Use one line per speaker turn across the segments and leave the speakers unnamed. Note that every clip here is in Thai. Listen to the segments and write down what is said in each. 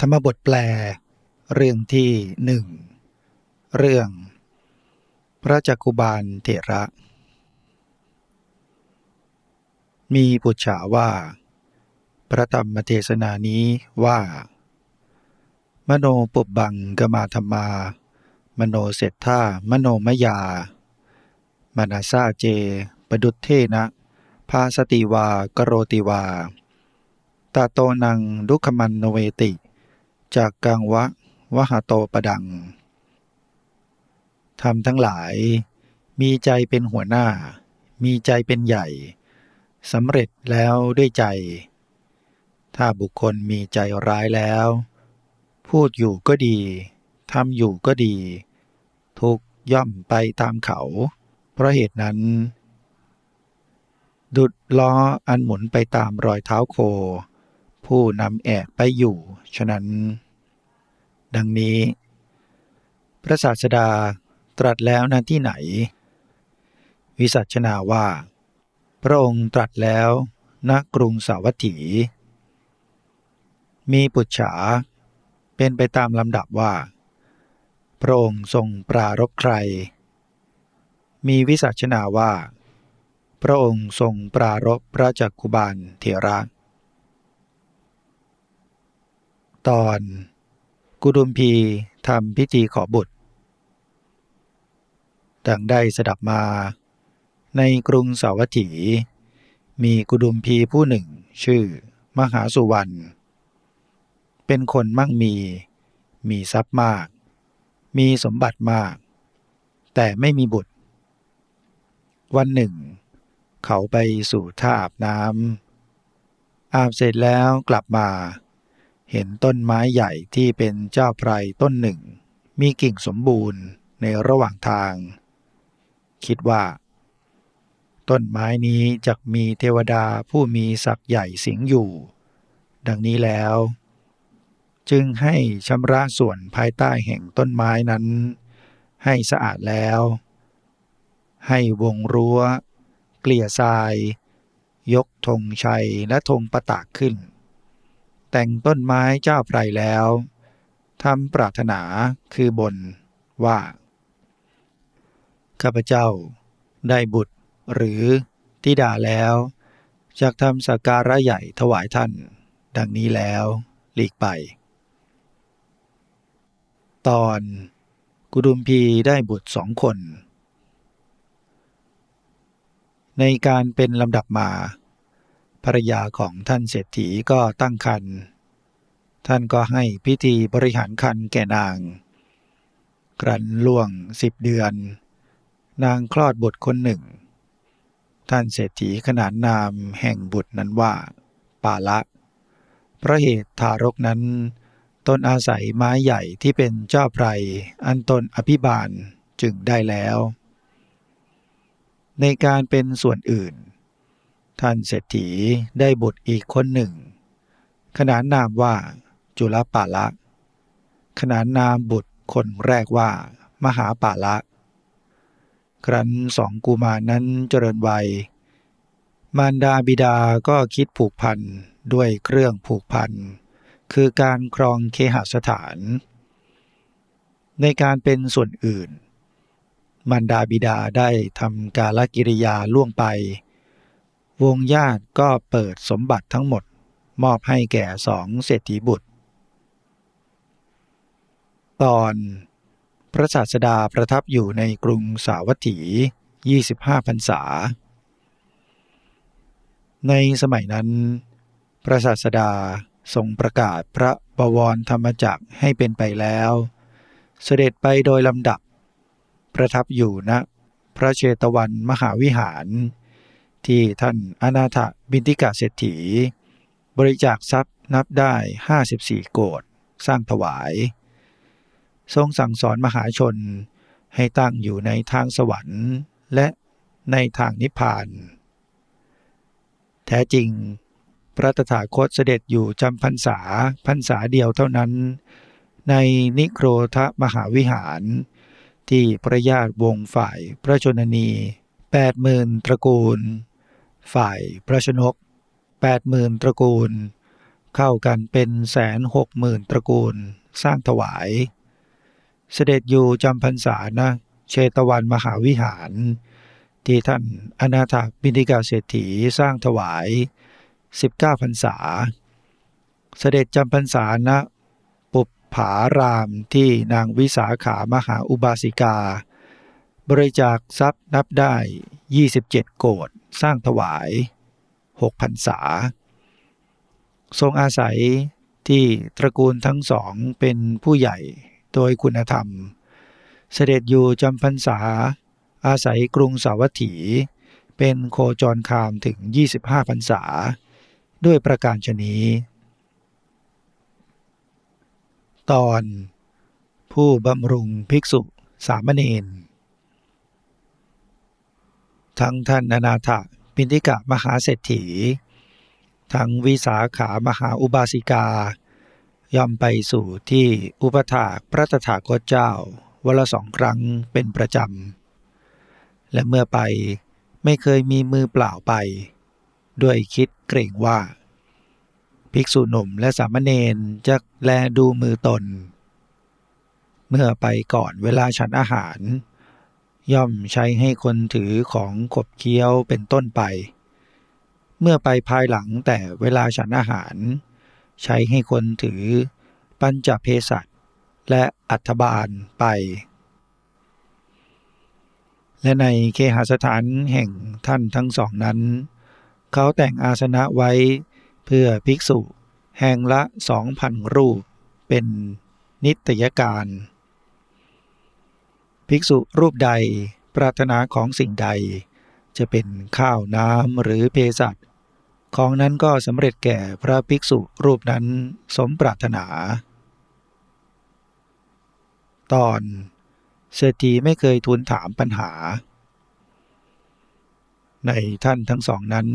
ธรรมบทแปล เรื่องที่หนึ่งเรื่อง พระจักคุบาลเถระ มีปุจฉาว่า พระธรรมเทศนานี้ว่า มโนปุบบังกมาธรรมา มโนเสร็จท่ามโนมยามนาซาเจ ปดุเทนะพาสติวากโรติวาตาโตนังดุขมันโนเวติ จากกังวะวหาโตประดังทำทั้งหลาย มีใจเป็นหัวหน้า มีใจเป็นใหญ่สำเร็จแล้วด้วยใจ ถ้าบุคคลมีใจร้ายแล้ว พูดอยู่ก็ดีทำอยู่ก็ดี ทุกย่อมไปตามเขา เพราะเหตุนั้น ดุดล้ออันหมุนไปตามรอยเท้าโค ผู้นำแอกไปอยู่ ฉะนั้น ดังนี้ พระศาสดาตรัสแล้วณที่ไหน วิสัชนาว่า พระองค์ตรัสแล้วณกรุงสาวัตถี มีปุจฉาเป็นไปตามลำดับว่า พระองค์ทรงปรารบใคร มีวิสัชนาว่า พระองค์ทรงปรารบพระจักคุบาลเถระ ตอน กุดุมพีทำพิธีขอบุตร ดังได้สดับมา ในกรุงสาวัตถี มีกุดุมพีผู้หนึ่งชื่อมหาสุวรรณ เป็นคนมั่งมี มีทรัพย์มาก มีสมบัติมาก แต่ไม่มีบุตร วันหนึ่ง เขาไปสู่ท่าอาบน้ำอาบเสร็จแล้วกลับมา เห็นต้นไม้ใหญ่ที่เป็นเจ้าไพรต้นหนึ่ง มีกิ่งสมบูรณ์ในระหว่างทาง คิดว่า ต้นไม้นี้จะมีเทวดาผู้มีศักย์ใหญ่สิงอยู่ ดังนี้แล้ว จึงให้ชำระส่วนภายใต้แห่งต้นไม้นั้น ให้สะอาดแล้ว ให้วงรั้ว เกลี่ยทราย ยกธงชัยและธงประตากขึ้น แต่งต้นไม้เจ้าไพรแล้วทำปรารถนาคือบนว่า ข้าพเจ้า ได้บุตรหรือทิดาแล้วจากทำสักการะใหญ่ถวายท่าน ดังนี้แล้ว หลีกไป ตอนกุดุมพีได้บุตรสองคน ในการเป็นลำดับมา ภรยาของท่านเศรษฐีก็ตั้งครรภ์ท่านก็ให้พิธีบริหารคันแก่นางครันล่วงสิบเดือน นางคลอดบุตรคนหนึ่ง ท่านเศรษฐีขนานนามแห่งบุตรนั้นว่า ปาละเพราะเหตุทารกนั้น ตนอาศัยไม้ใหญ่ที่เป็นเจ้าไพรอันตนอภิบาลจึงได้แล้ว ในการเป็นส่วนอื่น ท่านเศรษฐีได้บุตรอีกคนหนึ่ง ขนานนามว่าจุลปาละขนานนามบุตรคนแรกว่า มหาปาละครั้นสองกุมารนั้นเจริญวัย มารดาบิดาก็คิดผูกพันด้วยเครื่องผูกพัน คือการครองเคหสถาน ในการเป็นส่วนอื่น มารดาบิดาได้ทำกาลกิริยาล่วงไป วงญาติก็เปิดสมบัติทั้งหมด มอบให้แก่สองเศรษฐีบุตร ตอนพระศาสดาประทับอยู่ในกรุงสาวัตถี 25พรรษา ในสมัยนั้น พระศาสดาทรงประกาศพระบวรธรรมจักให้เป็นไปแล้ว เสด็จไปโดยลำดับ ประทับอยู่ณนะพระเชตวันมหาวิหาร ที่ท่านอนาถบินติกาเศรษฐี บริจาคทรัพย์นับได้ 54 โกดสร้างถวาย ทรงสั่งสอนมหาชนให้ตั้งอยู่ในทางสวรรค์ และในทางนิพพาน แท้จริง พระตถาคตเสด็จอยู่จำพรรษาพรรษาเดียวเท่านั้น ในนิโครธมหาวิหาร ที่พระญาติวงฝ่ายพระชนนีแปดหมื่นตระกูล ฝ่ายพระชนกแปดหมื่นตระกูล เข้ากันเป็นแสนหกหมื่นตระกูลสร้างถวาย เสด็จอยู่จำพรรษานะเชตวันมหาวิหาร ที่ท่านอนาถบินิกาเศรษฐีสร้างถวาย 19พรรษา เสด็จจำพรรษาณปุปผารามที่นางวิสาขามหาอุบาสิกา บริจาคทรัพย์นับได้ 27 โกด สร้างถวาย6พรรษา ทรงอาศัยที่ตระกูลทั้งสองเป็นผู้ใหญ่โดยคุณธรรม เสด็จอยู่จำพรรษา อาศัยกรุงสาวัตถี เป็นโคจรคามถึง 25พรรษา ด้วยประการชนี้ ตอนผู้บำรุงภิกษุสามเณร ทั้งท่านอนาถปินทิกะมหาเศรษฐี ทั้งวิสาขามหาอุบาสิกา ย่อมไปสู่ที่อุปถากพระตถาคตเจ้าวันละสองครั้งเป็นประจำ และเมื่อไปไม่เคยมีมือเปล่าไป ด้วยคิดเกรงว่า ภิกษุหนุ่มและสามเณรจะแลดูมือตน เมื่อไปก่อนเวลาฉันอาหาร ย่อมใช้ให้คนถือของขบเคี้ยวเป็นต้นไป เมื่อไปภายหลังแต่เวลาฉันอาหาร ใช้ให้คนถือปัญจเพสัตและอัฐบาลไป และในเคหสถานแห่งท่านทั้งสองนั้น เขาแต่งอาสนะไว้เพื่อภิกษุแห่งละสองพันรูปเป็นนิตยการ ภิกษุรูปใดปรารถนาของสิ่งใด จะเป็นข้าวน้ำหรือเภสัชของนั้นก็สำเร็จแก่พระภิกษุรูปนั้นสมปรารถนา ตอนเศรษฐีไม่เคยทูลถามปัญหา ในท่านทั้งสองนั้น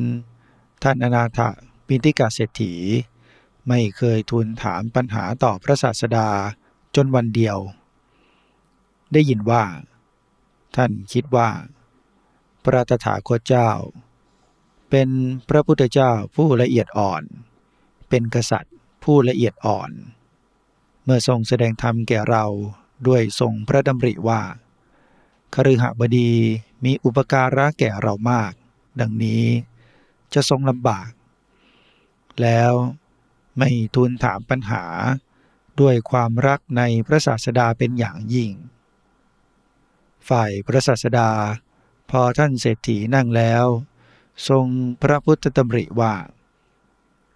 ท่านอนาถปินติกาเศรษฐี ไม่เคยทูลถามปัญหาต่อพระศาสดาจนวันเดียว ได้ยินว่า ท่านคิดว่า พระตถาคตเจ้า เป็นพระพุทธเจ้าผู้ละเอียดอ่อน เป็นกษัตริย์ผู้ละเอียดอ่อน เมื่อทรงแสดงธรรมแก่เราด้วยทรงพระดำริว่าคฤหบดีมีอุปการะแก่เรามาก ดังนี้จะทรงลำบาก แล้วไม่ทูลถามปัญหาด้วยความรักในพระศาสดาเป็นอย่างยิ่ง ฝ่ายพระศาสดา พอท่านเศรษฐีนั่งแล้ว ทรงพระพุทธดำริว่า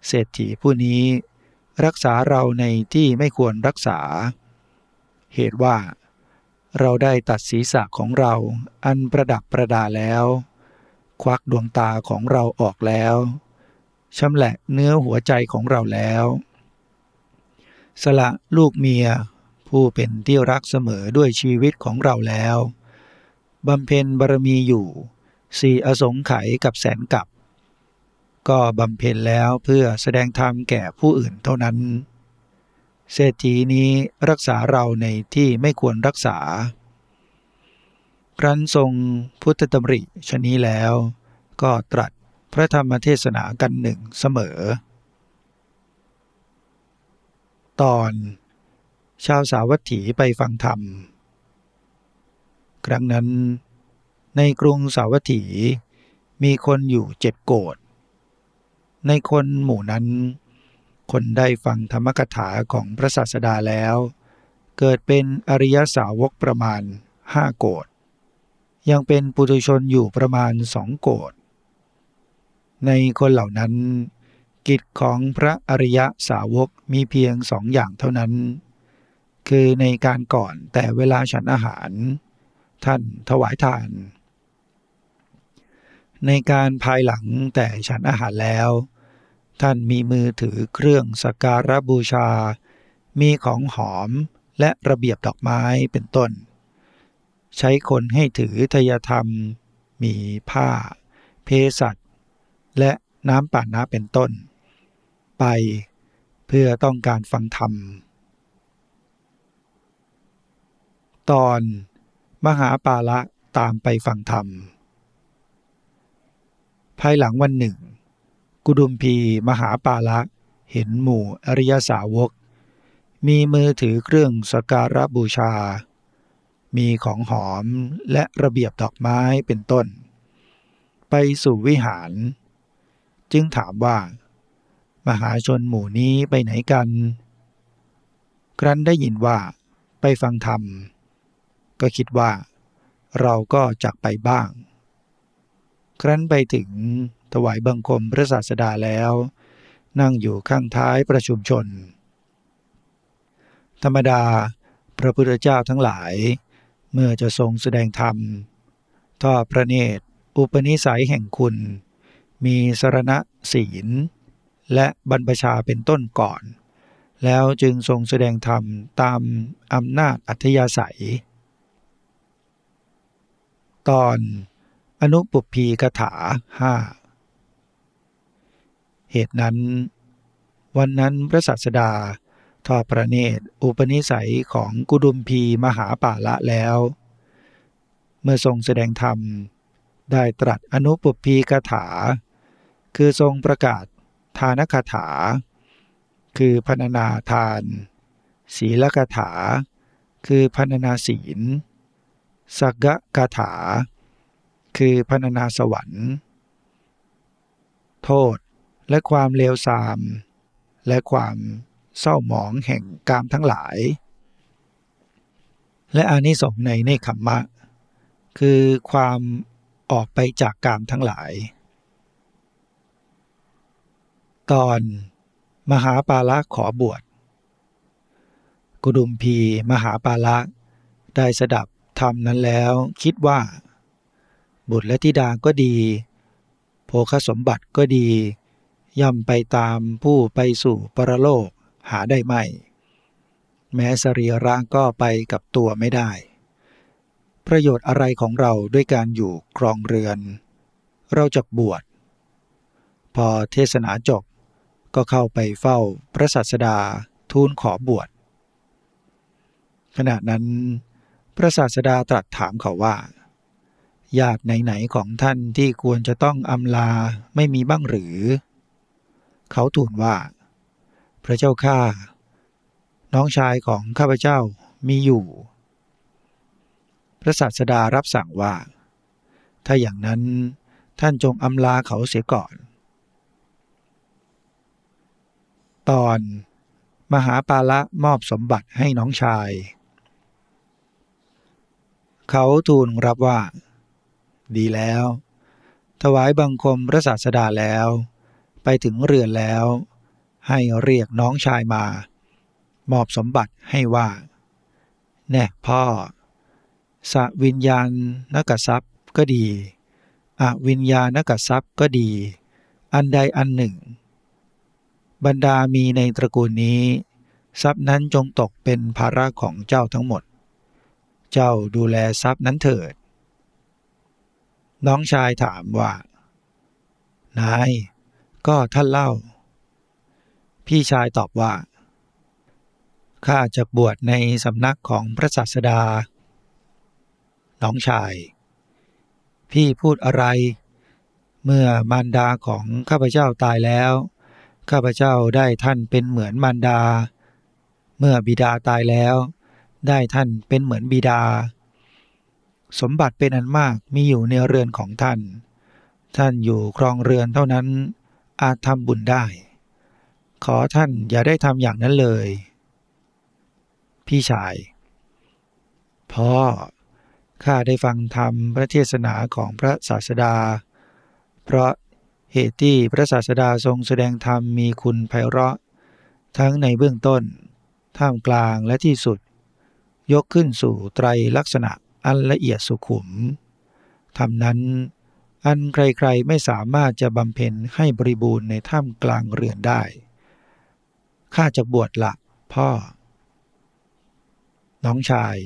เศรษฐีผู้นี้รักษาเราในที่ไม่ควรรักษา เหตุว่า เราได้ตัดศีรษะของเราอันประดับประดาแล้ว ควักดวงตาของเราออกแล้วชำแหละเนื้อหัวใจของเราแล้ว สละลูกเมีย ผู้เป็นที่รักเสมอด้วยชีวิตของเราแล้วบำเพ็ญบารมีอยู่สี่อสงไขยกับแสนกับ ก็บำเพ็ญแล้วเพื่อแสดงธรรมแก่ผู้อื่นเท่านั้น เศรษฐีนี้รักษาเราในที่ไม่ควรรักษา ครั้นทรงพุทธดำริชนี้แล้ว ก็ตรัสพระธรรมเทศนากันหนึ่งเสมอ ตอน ชาวสาวัตถีไปฟังธรรม ครั้งนั้น ในกรุงสาวัตถีมีคนอยู่เจ็ดโกดในคนหมู่นั้น คนได้ฟังธรรมกถาของพระศาสดาแล้ว เกิดเป็นอริยสาวกประมาณห้าโกดยังเป็นปุถุชนอยู่ประมาณสองโกดในคนเหล่านั้น กิจของพระอริยสาวกมีเพียงสองอย่างเท่านั้น คือในการก่อนแต่เวลาฉันอาหาร ท่านถวายทาน ในการภายหลังแต่ฉันอาหารแล้ว ท่านมีมือถือเครื่องสักการะบูชา มีของหอมและระเบียบดอกไม้เป็นต้น ใช้คนให้ถือทยธรรม มีผ้า เพสัตและน้ำป่าน้าเป็นต้น ไปเพื่อต้องการฟังธรรม ตอนมหาปาละตามไปฟังธรรม ภายหลังวันหนึ่ง กุดุมพีมหาปาละเห็นหมู่อริยสาวก มีมือถือเครื่องสการะบูชา มีของหอมและระเบียบดอกไม้เป็นต้น ไปสู่วิหาร จึงถามว่า มหาชนหมู่นี้ไปไหนกัน ครั้นได้ยินว่าไปฟังธรรม ก็คิดว่าเราก็จักไปบ้าง ครั้นไปถึงถวายบังคมพระศาสดาแล้ว นั่งอยู่ข้างท้ายประชุมชน ธรรมดาพระพุทธเจ้าทั้งหลาย เมื่อจะทรงแสดงธรรมทอดพระเนตร อุปนิสัยแห่งคุณ มีสรณะศีล และบรรพชาเป็นต้นก่อน แล้วจึงทรงแสดงธรรมตามอำนาจอัธยาศัย ตอนอนุปุพีกถาห้าเหตุนั้น วันนั้นพระสัสดาทอดพระเนตรอุปนิสัยของกุดุมพีมหาป่าละแล้ว เมื่อทรงแสดงธรรม ได้ตรัสอนุปุพีกถา คือทรงประกาศทานคาถา คือพรรณนาทาน ศีลกถา คือพรรณนาศีล สักกะถา คือพรรณนาสวรรค์ โทษและความเลวทราม และความเศร้าหมองแห่งกามทั้งหลาย และอานิสงส์ในเนคขมมะ คือความออกไปจากกามทั้งหลาย ตอนมหาปาละขอบวช กุดุมพีมหาปาละได้สดับ ธรรมนั้นแล้วคิดว่า บุตรและธิดาก็ดี โภคสมบัติก็ดี ย่อมไปตามผู้ไปสู่ปรโลกหาได้ไม่แม้สรีระก็ไปกับตัวไม่ได้ ประโยชน์อะไรของเราด้วยการอยู่ครองเรือน เราจะบวช พอเทศนาจบก็เข้าไปเฝ้าพระสัสดาทูลขอบวชขณะนั้น พระศาสดาตรัสถามเขาว่า ญาติไหนๆของท่านที่ควรจะต้องอำลาไม่มีบ้างหรือ เขาทูลว่า พระเจ้าข้าน้องชายของข้าพเจ้ามีอยู่ พระศาสดารับสั่งว่า ถ้าอย่างนั้นท่านจงอำลาเขาเสียก่อน ตอน มหาปาละมอบสมบัติให้น้องชาย เขาทูลรับว่า ดีแล้ว ถวายบังคมพระศาสดาแล้ว ไปถึงเรือนแล้ว ให้เรียกน้องชายมา มอบสมบัติให้ว่า แน่พ่อ สวิญญาณนกทรัพย์ก็ดี อวิญญาณกทรัพย์ก็ดี อันใดอันหนึ่ง บรรดามีในตระกูลนี้ ทรัพย์นั้นจงตกเป็นภาระของเจ้าทั้งหมด เจ้าดูแลทรัพย์นั้นเถิด น้องชายถามว่า นาย ก็ท่านเล่า พี่ชายตอบว่า ข้าจะบวชในสำนักของพระศาสดา น้องชาย พี่พูดอะไร เมื่อมารดาของข้าพเจ้าตายแล้ว ข้าพเจ้าได้ท่านเป็นเหมือนมารดา เมื่อบิดาตายแล้ว ได้ท่านเป็นเหมือนบิดา สมบัติเป็นอันมากมีอยู่ในเรือนของท่าน ท่านอยู่ครองเรือนเท่านั้นอาจทำบุญได้ ขอท่านอย่าได้ทำอย่างนั้นเลย พี่ชาย พ่อ ข้าได้ฟังธรรมพระเทศนาของพระศาสดา เพราะเหตุที่พระศาสดาทรงแสดงธรรมมีคุณไพเราะ ทั้งในเบื้องต้น ท่ามกลางและที่สุด ยกขึ้นสู่ไตรลักษณะอันละเอียดสุขุมธรรมนั้น อันใครๆไม่สามารถจะบำเพ็ญให้บริบูรณ์ในท่ามกลางเรือนได้ ข้าจะบวชละพ่อ น้องชาย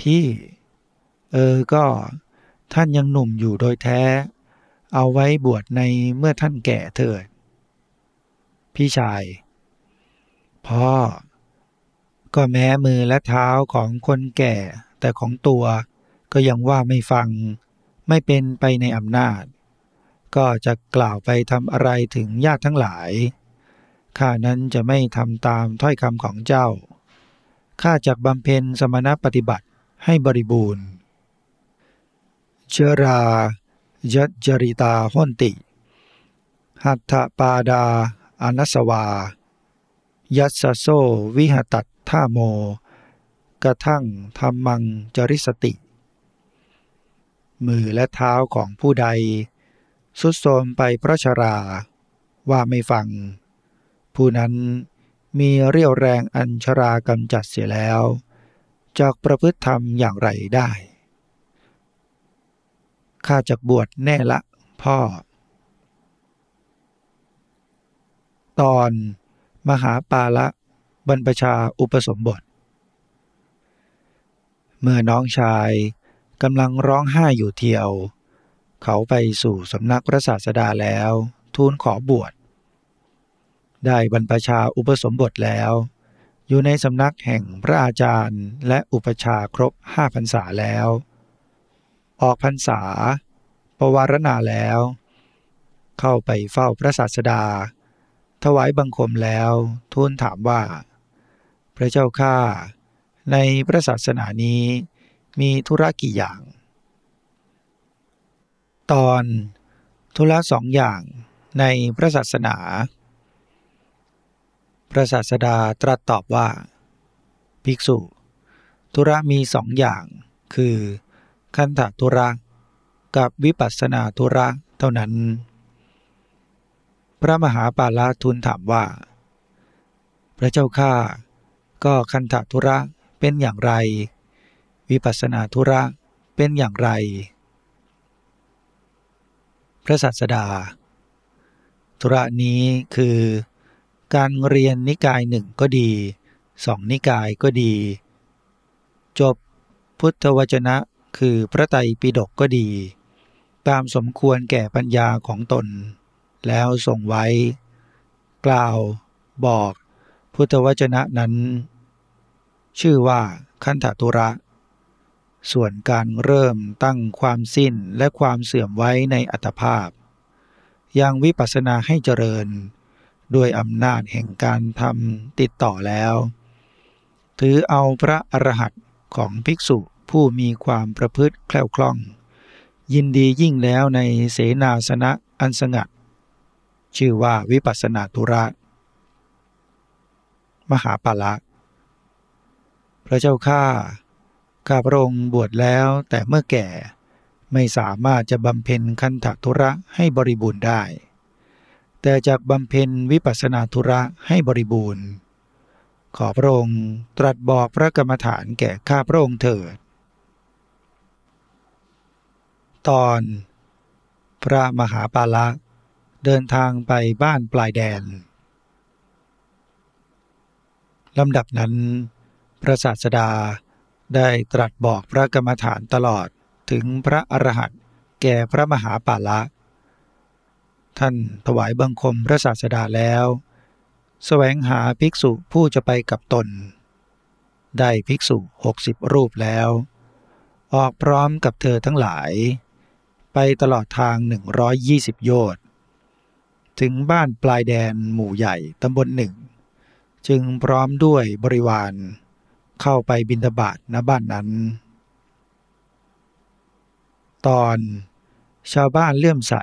พี่ เออก็ท่านยังหนุ่มอยู่โดยแท้ เอาไว้บวชในเมื่อท่านแก่เถิด พี่ชาย พ่อ ก็แม้มือและเท้าของคนแก่แต่ของตัวก็ยังว่าไม่ฟัง ไม่เป็นไปในอำนาจ ก็จะกล่าวไปทำอะไรถึงญาติทั้งหลาย ข้านั้นจะไม่ทำตามถ้อยคำของเจ้า ข้าจักบำเพ็ญสมณปฏิบัติให้บริบูรณ์ เชรายัจจริตาห้นติ หัตถปาดาอนัสวา ยัสโซวิหตัต ท่าโม กระทั่งธรรมังจริสติ มือและเท้าของผู้ใด สุดโทมไปเพราะชรา ว่าไม่ฟัง ผู้นั้นมีเรี่ยวแรงอัญชรากำจัดเสียแล้วจากประพฤติธรรมอย่างไรได้ ข้าจากบวชแน่ละพ่อ ตอนมหาปาละ บรรพชาอุปสมบท เมื่อน้องชายกำลังร้องไห้อยู่เที่ยว เขาไปสู่สำนักพระศาสดาแล้ว ทูลขอบวช ได้บรรพชาอุปสมบทแล้ว อยู่ในสำนักแห่งพระอาจารย์และอุปชาครบห้าพรรษาแล้ว ออกพรรษาปวารณาแล้ว เข้าไปเฝ้าพระศาสดา ถวายบังคมแล้ว ทูลถามว่า ระเจ้าข้าในพระศาสนานี้มีธุระกี่อย่าง ตอนธุระสองอย่างในพระศาสนา พระศาสดาตรัสตอบว่า ภิกษุ ธุระมีสองอย่าง คือคันธธุระกับวิปัสสนาธุระเท่านั้น พระมหาปาลาทูลถามว่า พระเจ้าข้า ก็คันธธุระเป็นอย่างไร วิปัสสนาธุระเป็นอย่างไร พระศาสดา ธุระนี้คือการเรียนนิกายหนึ่งก็ดีสองนิกายก็ดี จบพุทธวจนะคือพระไตรปิฎกก็ดี ตามสมควรแก่ปัญญาของตน แล้วส่งไว้ กล่าวบอก พุทธวจนะนั้น ชื่อว่าคันธตุระ ส่วนการเริ่มตั้งความสิ้นและความเสื่อมไว้ในอัตภาพ ยังวิปัสสนาให้เจริญ ด้วยอำนาจแห่งการทำติดต่อแล้ว ถือเอาพระอรหันต์ของภิกษุผู้มีความประพฤติแคล่วคล่อง ยินดียิ่งแล้วในเสนาสนะอันสงัด ชื่อว่าวิปัสสนาธุระ มหาปาละ พระเจ้าข้าข้าพระองค์บวชแล้วแต่เมื่อแก่ไม่สามารถจะบำเพ็ญคันธทุระให้บริบูรณ์ได้ แต่จากบำเพ็ญวิปัสนาธุระให้บริบูรณ์ ขอพระองค์ตรัสบอกพระกรรมฐานแก่ข้าพระองค์เถิด ตอน พระมหาปาละเดินทางไปบ้านปลายแดน ลำดับนั้น พระศาสดาได้ตรัสบอกพระกรรมฐานตลอดถึงพระอรหันต์แก่พระมหาปาละ ท่านถวายบังคมพระศาสดาแล้วสแสวงหาภิกษุผู้จะไปกับตน ได้ภิกษุหกสิบรูปแล้ว ออกพร้อมกับเธอทั้งหลาย ไปตลอดทางหนึ่งร้อยยี่สิบโยชน์ถึงบ้านปลายแดนหมู่ใหญ่ตำบลหนึ่ง จึงพร้อมด้วยบริวาร เข้าไปบินทบาทณบ้านนั้น ตอนชาวบ้านเลื่อมใส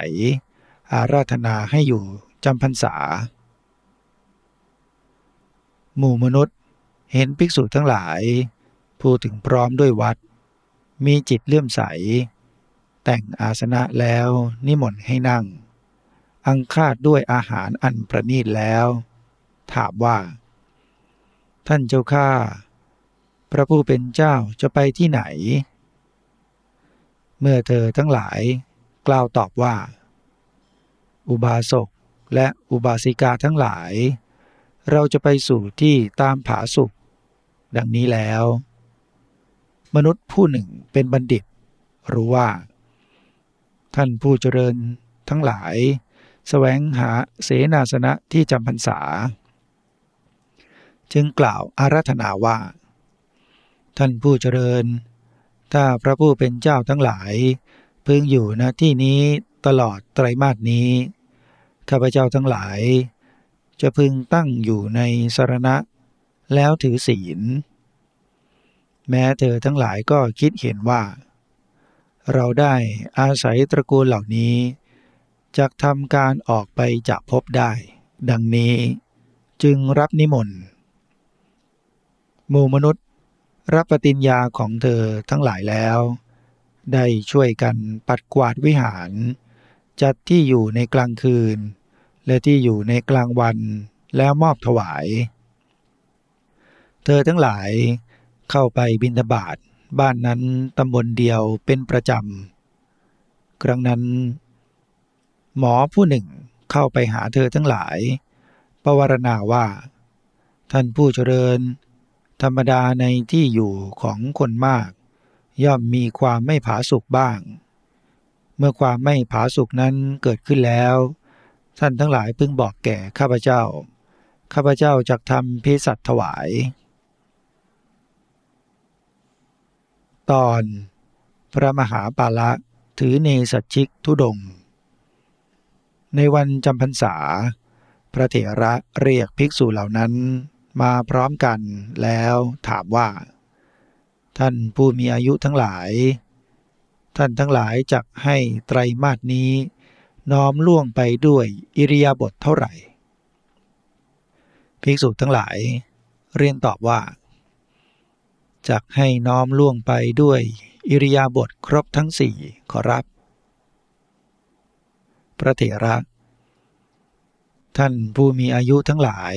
อาราธนาให้อยู่จำพรรษา หมู่มนุษย์เห็นภิกษุทั้งหลายผู้ถึงพร้อมด้วยวัด มีจิตเลื่อมใส แต่งอาสนะแล้วนิมนต์ให้นั่ง อังคาดด้วยอาหารอันประณีตแล้ว ถามว่า ท่านเจ้าข้าพระผู้เป็นเจ้าจะไปที่ไหน เมื่อเธอทั้งหลายกล่าวตอบว่า อุบาสกและอุบาสิกาทั้งหลาย เราจะไปสู่ที่ตามผาสุข ดังนี้แล้ว มนุษย์ผู้หนึ่งเป็นบัณฑิต รู้ว่า ท่านผู้เจริญทั้งหลายสแสวงหาเสนาสนะที่จำพรรษา จึงกล่าวอาราธนาว่า ท่านผู้เจริญ ถ้าพระผู้เป็นเจ้าทั้งหลาย พึงอยู่ณที่นี้ตลอดไตรมาสนี้ ข้าพเจ้าทั้งหลาย จะพึงตั้งอยู่ในสรณะ แล้วถือศีล แม้เธอทั้งหลายก็คิดเห็นว่า เราได้อาศัยตระกูลเหล่านี้จะทำการออกไปจากภพได้ ดังนี้จึงรับนิมนต์ หมู่มนุษย์ รับปฏิญญาของเธอทั้งหลายแล้ว ได้ช่วยกันปัดกวาดวิหาร จัดที่อยู่ในกลางคืน และที่อยู่ในกลางวันแล้วมอบถวาย เธอทั้งหลายเข้าไปบินทบาทบ้านนั้นตำบลเดียวเป็นประจำ ครั้งนั้น หมอผู้หนึ่งเข้าไปหาเธอทั้งหลาย ประวารณาว่า ท่านผู้เจริญ ธรรมดาในที่อยู่ของคนมาก ย่อมมีความไม่ผาสุกบ้าง เมื่อความไม่ผาสุกนั้นเกิดขึ้นแล้ว ท่านทั้งหลายพึงบอกแก่ข้าพเจ้า ข้าพเจ้าจะทำพิสัตถวาย ตอนพระมหาปาละถือเนสัชิกทุดง ในวันจำพรรษา พระเถระเรียกภิกษุเหล่านั้น มาพร้อมกันแล้วถามว่า ท่านผู้มีอายุทั้งหลาย ท่านทั้งหลายจักให้ไตรมาสนี้ น้อมล่วงไปด้วยอิริยาบถเท่าไหร่ภิกษุทั้งหลาย เรียนตอบว่าจักให้น้อมล่วงไปด้วยอิริยาบถครบทั้งสี่ขอรับ พระเถระ ท่านผู้มีอายุทั้งหลาย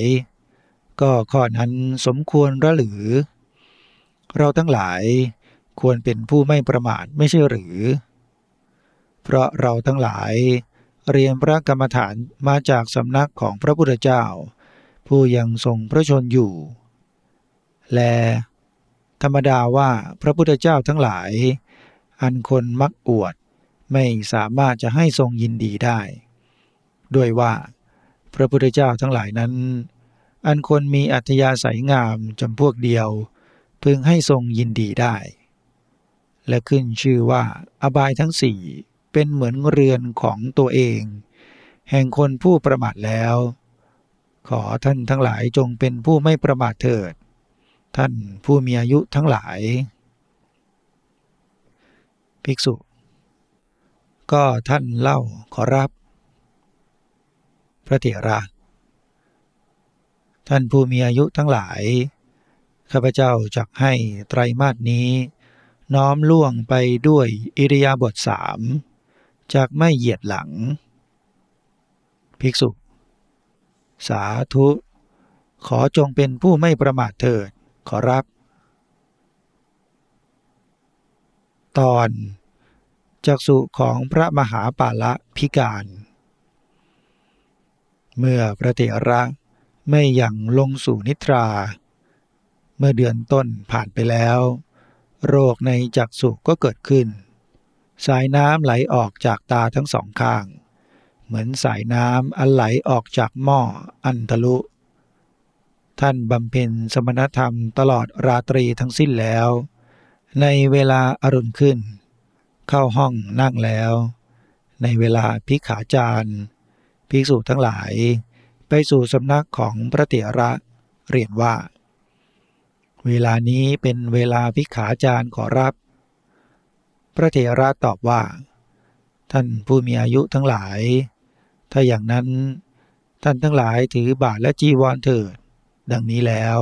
ก็ข้อนั้นสมควรระหรือ เราทั้งหลายควรเป็นผู้ไม่ประมาทไม่ใช่หรือ เพราะเราทั้งหลายเรียนพระกรรมฐานมาจากสำนักของพระพุทธเจ้า ผู้ยังทรงพระชนอยู่ และ ธรรมดาว่าพระพุทธเจ้าทั้งหลาย อันคนมักอวดไม่สามารถจะให้ทรงยินดีได้ ด้วยว่าพระพุทธเจ้าทั้งหลายนั้น อันคนมีอัธยาศัยงามจำพวกเดียว พึงให้ทรงยินดีได้ และขึ้นชื่อว่าอบายทั้งสี่เป็นเหมือนเรือนของตัวเอง แห่งคนผู้ประมาทแล้ว ขอท่านทั้งหลายจงเป็นผู้ไม่ประมาทเถิด ท่านผู้มีอายุทั้งหลาย ภิกษุ ก็ท่านเล่าขอรับ พระเถระ ท่านผู้มีอายุทั้งหลาย ข้าพเจ้าจักให้ไตรมาสนี้ น้อมล่วงไปด้วยอิริยาบถสามจากไม่เหยียดหลัง ภิกษุ สาธุ ขอจงเป็นผู้ไม่ประมาทเถิด ขอรับ ตอนจักสุของพระมหาปาละพิการ เมื่อพระเถระ ไม่ยังลงสู่นิทรา เมื่อเดือนต้นผ่านไปแล้ว โรคในจักษุก็เกิดขึ้น สายน้ำไหลออกจากตาทั้งสองข้าง เหมือนสายน้ำอันไหลออกจากหม้ออันทะลุ ท่านบำเพ็ญสมณธรรมตลอดราตรีทั้งสิ้นแล้ว ในเวลาอารุณขึ้น เข้าห้องนั่งแล้ว ในเวลาพิขาจารภิกษุทั้งหลาย ไปสู่สำนักของพระเถระเรียนว่า เวลานี้เป็นเวลาพิขาจารย์ขอรับ พระเถระตอบว่า ท่านผู้มีอายุทั้งหลาย ถ้าอย่างนั้นท่านทั้งหลายถือบาทและจีวรเถิด ดังนี้แล้ว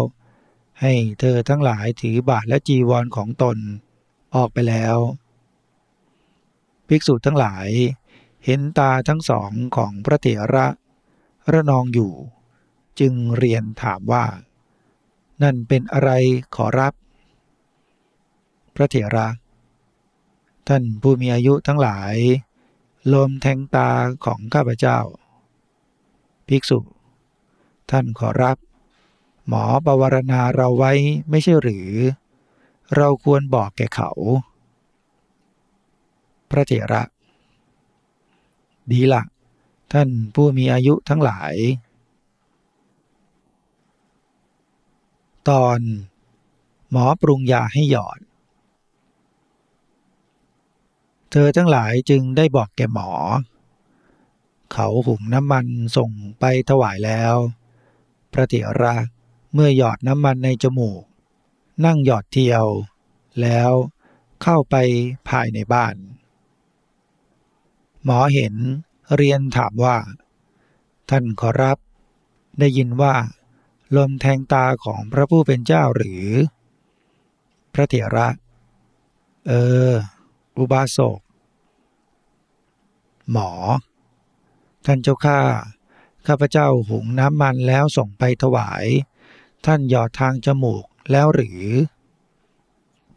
ให้เธอทั้งหลายถือบาทและจีวรของตนออกไปแล้ว ภิกษุทั้งหลายเห็นตาทั้งสองของพระเถระ ระนองอยู่ จึงเรียนถามว่า นั่นเป็นอะไรขอรับ พระเถระ ท่านผู้มีอายุทั้งหลาย ลมแทงตาของข้าพเจ้า ภิกษุ ท่านขอรับ หมอปวารณาเราไว้ไม่ใช่หรือ เราควรบอกแก่เขา พระเถระ ดีละ ท่านผู้มีอายุทั้งหลาย ตอนหมอปรุงยาให้หยอด เธอทั้งหลายจึงได้บอกแก่หมอ เขาหุงน้ำมันส่งไปถวายแล้ว พระเถระเมื่อหยอดน้ำมันในจมูก นั่งหยอดเทียว แล้วเข้าไปภายในบ้าน หมอเห็น เรียนถามว่า ท่านขอรับ ได้ยินว่า ลมแทงตาของพระผู้เป็นเจ้าหรือ พระเถระ เออ อุบาสก หมอ ท่านเจ้าข้าข้าพเจ้าหุงน้ำมันแล้วส่งไปถวาย ท่านหยอดทางจมูกแล้วหรือ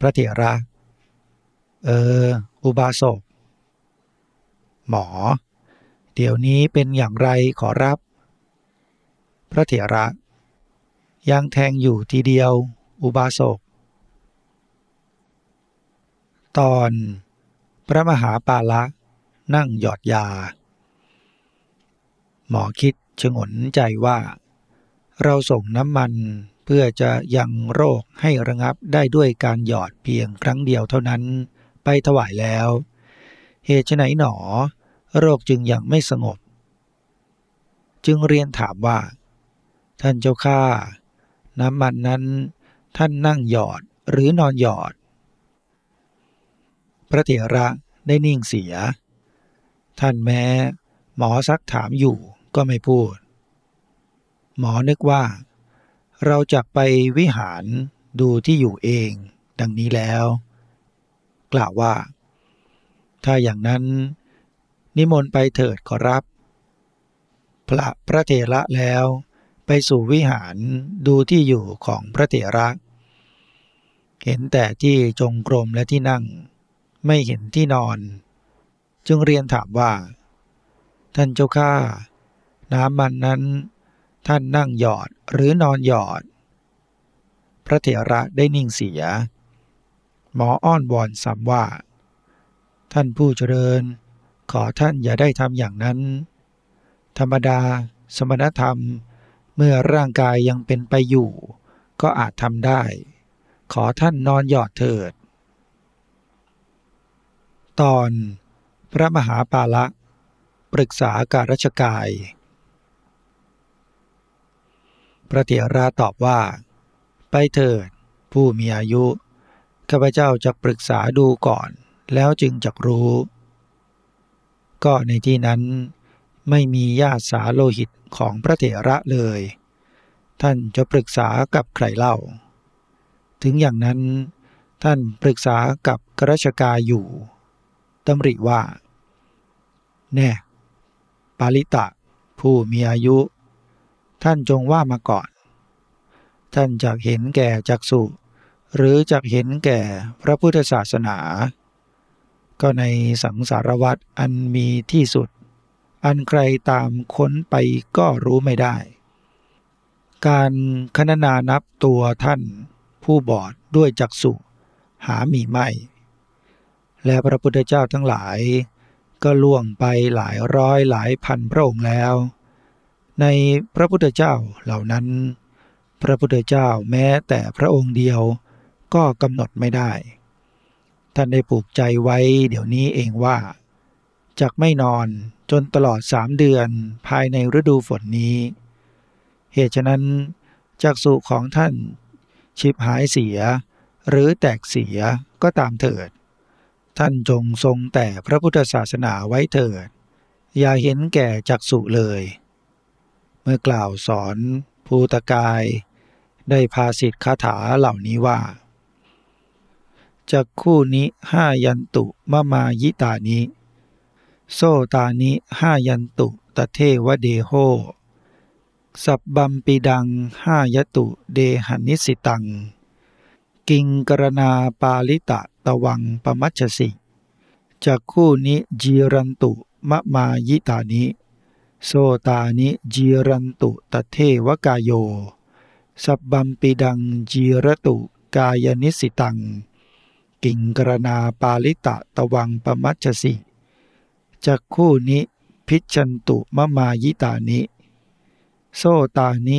พระเถระ เออ อุบาสก หมอ เดี๋ยวนี้เป็นอย่างไรขอรับ พระเถระ ยังแทงอยู่ทีเดียว อุบาสก ตอนพระมหาปาละนั่งหยอดยา หมอคิดชงนใจว่า เราส่งน้ำมันเพื่อจะยังโรคให้ระงับได้ด้วยการหยอดเพียงครั้งเดียวเท่านั้นไปถวายแล้ว เหตุไหนหนอ โรคจึงยังไม่สงบ จึงเรียนถามว่า ท่านเจ้าข้าน้ำมันนั้น ท่านนั่งหยอดหรือนอนหยอด พระเถระได้นิ่งเสีย ท่านแม้หมอซักถามอยู่ก็ไม่พูด หมอนึกว่า เราจะไปวิหารดูที่อยู่เอง ดังนี้แล้ว กล่าวว่า ถ้าอย่างนั้น นิมนต์ไปเถิดขอรับ พระพระเถระแล้วไปสู่วิหารดูที่อยู่ของพระเถระ เห็นแต่ที่จงกรมและที่นั่ง ไม่เห็นที่นอน จึงเรียนถามว่า ท่านเจ้าข้าน้ำมันนั้น ท่านนั่งหยอดหรือนอนหยอด พระเถระได้นิ่งเสีย หมออ้อนวอนซ้ำว่า ท่านผู้เจริญ ขอท่านอย่าได้ทำอย่างนั้น ธรรมดา สมณธรรม เมื่อร่างกายยังเป็นไปอยู่ ก็อาจทำได้ ขอท่านนอนหยอดเถิด ตอน พระมหาปาละ ปรึกษาการรัชกาย พระเถระตอบว่า ไปเถิด ผู้มีอายุข้าพเจ้าจะปรึกษาดูก่อน แล้วจึงจักรู้ ก็ในที่นั้นไม่มีญาติสาโลหิตของพระเถระเลย ท่านจะปรึกษากับใครเล่า ถึงอย่างนั้น ท่านปรึกษากับกรชกาอยู่ตำริว่า แน่ ปาลิตะ ผู้มีอายุ ท่านจงว่ามาก่อน ท่านจะเห็นแก่จักสุหรือจะเห็นแก่พระพุทธศาสนา ก็ในสังสารวัตรอันมีที่สุด อันใครตามค้นไปก็รู้ไม่ได้ การคณนานับตัวท่านผู้บอดด้วยจักสุหามีไม่ และพระพุทธเจ้าทั้งหลาย ก็ล่วงไปหลายร้อยหลายพันพระองค์แล้ว ในพระพุทธเจ้าเหล่านั้น พระพุทธเจ้าแม้แต่พระองค์เดียวก็กำหนดไม่ได้ ท่านได้ปลูกใจไว้เดี๋ยวนี้เองว่าจักไม่นอนจนตลอดสามเดือนภายในฤดูฝนนี้ เหตุฉะนั้นจักสุของท่านชิบหายเสีย หรือแตกเสียก็ตามเถิด ท่านจงทรงแต่พระพุทธศาสนาไว้เถิด อย่าเห็นแก่จักสุเลย เมื่อกล่าวสอนภูตกาย ได้พาสิทธิคาถาเหล่านี้ว่า จักคู่นี้ห้ายันตุมะมายิตานิโซตานิห้ายันตุตเทวเดโหสับบัมปีดังห้ายตุเดหันิสิตัง กิงกรณาปาลิตะตะวังปมัชสิจักคู่นิจีรันตุมะมายิตานิโซตานิจีรันตุตเทวกายโย สับบัมปีดังจีรตุกายนิสิตัง กิงกรณาปาลิตะตะวังปมัชสิจักคู่นิพิชันตุมะมายิตานิ โซตานิ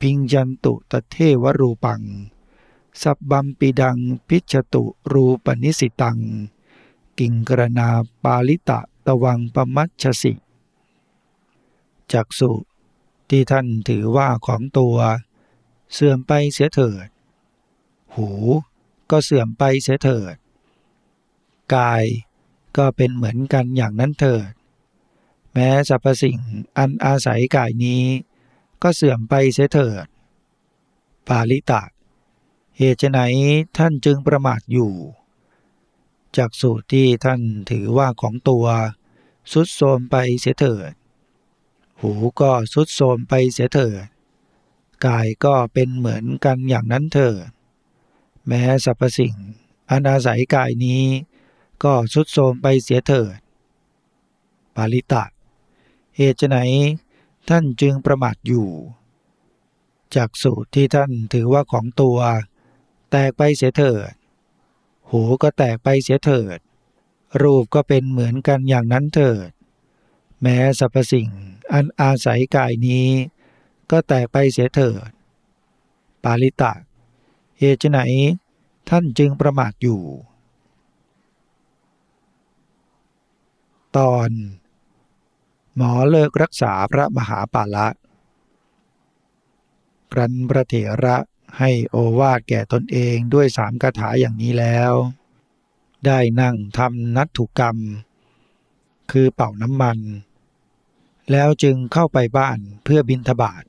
พิงยันตุตเทวรูปัง สับบัมปิดังพิชตุรูปนิสิตัง กิงกรณาปาลิตะตะวังปมัชสิจักสุที่ท่านถือว่าของตัว เสื่อมไปเสียเถิด หู ก็เสื่อมไปเสียเถิด กายก็เป็นเหมือนกันอย่างนั้นเถิด แม้สรรพสิ่งอันอาศัยกายนี้ ก็เสื่อมไปเสียเถิด ปาลิตะ เหตุไหนท่านจึงประมาทอยู่ จากสูตรที่ท่านถือว่าของตัวสุดโทมไปเสียเถิด หูก็สุดโทมไปเสียเถิด กายก็เป็นเหมือนกันอย่างนั้นเถิด แม้สรรพสิ่ง อันอาศัยกายนี้ ก็สุดโทมไปเสียเถิด ปาลิตะ เหตุไหนท่านจึงประมาทอยู่ จากสูตรที่ท่านถือว่าของตัว แตกไปเสียเถิด หูก็แตกไปเสียเถิด รูปก็เป็นเหมือนกันอย่างนั้นเถิด แม้สรรพสิ่งอันอาศัยกายนี้ ก็แตกไปเสียเถิด ปาลิตะ เหตุไหนท่านจึงประมาทอยู่ ตอน หมอเลิกรักษาพระมหาปาละครันพระเถระให้โอวาแก่ตนเองด้วยสามคาถาอย่างนี้แล้ว ได้นั่งทำนัตถุกรรม คือเป่าน้ำมัน แล้วจึงเข้าไปบ้านเพื่อบินทบาท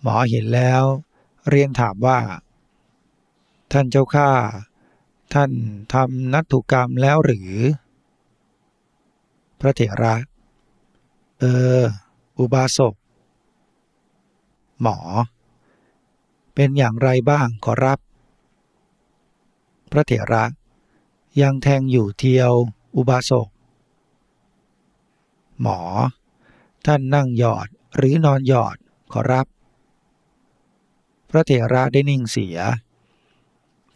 หมอเห็นแล้ว เรียนถามว่า ท่านเจ้าข้า ท่านทำนัตถุกรรมแล้วหรือ พระเถระ เออ อุบาสก หมอ เป็นอย่างไรบ้างขอรับ พระเถระ ยังแทงอยู่เทียว อุบาสก หมอ ท่านนั่งหยอดหรือนอนหยอดขอรับ พระเถระได้นิ่งเสีย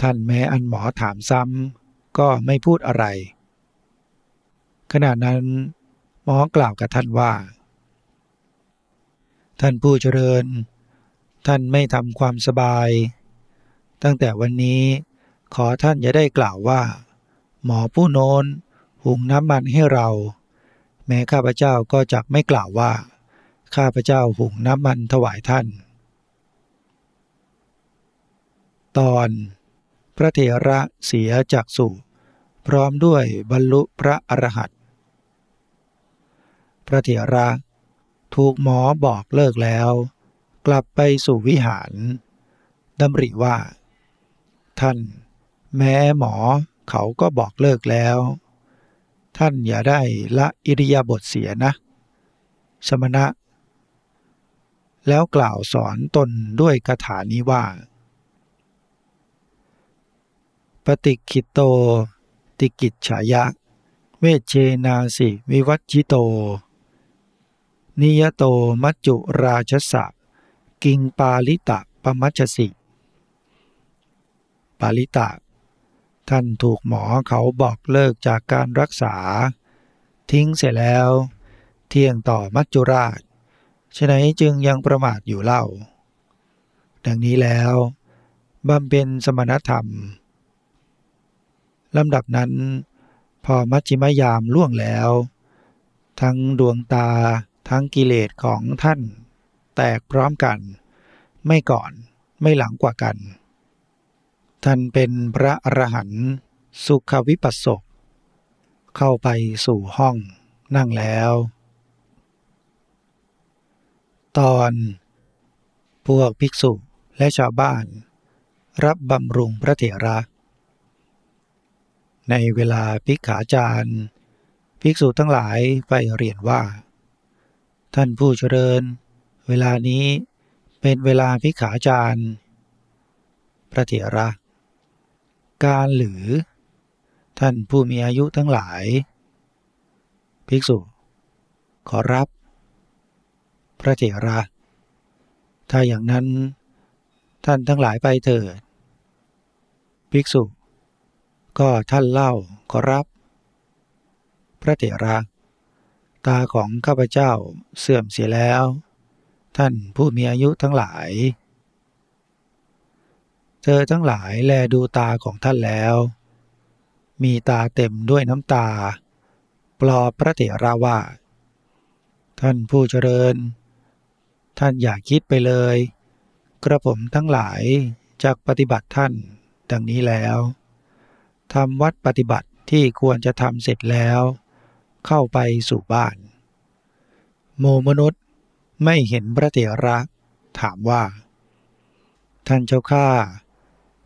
ท่านแม้อันหมอถามซ้ำก็ไม่พูดอะไร ขณะนั้นหมอกล่าวกับท่านว่า ท่านผู้เจริญ ท่านไม่ทำความสบาย ตั้งแต่วันนี้ขอท่านอย่าได้กล่าวว่า หมอผู้โน้นหุงน้ำมันให้เรา แม้ข้าพเจ้าก็จะไม่กล่าวว่า ข้าพเจ้าหุงน้ำมันถวายท่าน ตอน พระเถระเสียจากสุพร้อมด้วยบรรลุพระอรหันต์พระเถระถูกหมอบอกเลิกแล้ว กลับไปสู่วิหารดำริว่า ท่านแม้หมอเขาก็บอกเลิกแล้ว ท่านอย่าได้ละอิริยาบถเสียนะ สมณะ แล้วกล่าวสอนตนด้วยคาถานี้ว่า ปฏิคิโต ติกิจฉายะ เวชเชนาสิวิวัชชิโต นิยโตมัจจุราชสะกิงปาลิตะปมัชสิ ปาลิตะ ท่านถูกหมอเขาบอกเลิกจากการรักษา ทิ้งเสร็จแล้ว เที่ยงต่อมัจจุราชฉะนั้นจึงยังประมาทอยู่เล่า ดังนี้แล้วบำเพ็ญสมณธรรม ลำดับนั้น พอมัชชิมยามล่วงแล้ว ทั้งดวงตาทั้งกิเลสของท่าน แตกพร้อมกัน ไม่ก่อนไม่หลังกว่ากัน ท่านเป็นพระอรหันต์สุขวิปัสสกเข้าไปสู่ห้องนั่งแล้ว ตอนพวกภิกษุและชาวบ้าน รับบำรุงพระเถระ ในเวลาภิกขาจารย์ภิกษุทั้งหลายไปเรียนว่า ท่านผู้เจริญ เวลานี้เป็นเวลาภิกขาจารย์พระเถระ การหรือ ท่านผู้มีอายุทั้งหลาย ภิกษุ ขอรับ พระเถระ ถ้าอย่างนั้นท่านทั้งหลายไปเถิด ภิกษุ ก็ท่านเล่าขอรับ พระเถระ ตาของข้าพเจ้าเสื่อมเสียแล้ว ท่านผู้มีอายุทั้งหลาย เธอทั้งหลายแลดูตาของท่านแล้ว มีตาเต็มด้วยน้ำตา ปลอบพระเถระว่า ท่านผู้เจริญ ท่านอย่าคิดไปเลย กระผมทั้งหลายจากปฏิบัติท่านดังนี้แล้ว ทำวัดปฏิบัติที่ควรจะทำเสร็จแล้ว เข้าไปสู่บ้าน โมมนุษย์ไม่เห็นพระเถระถามว่า ท่านเจ้าข้า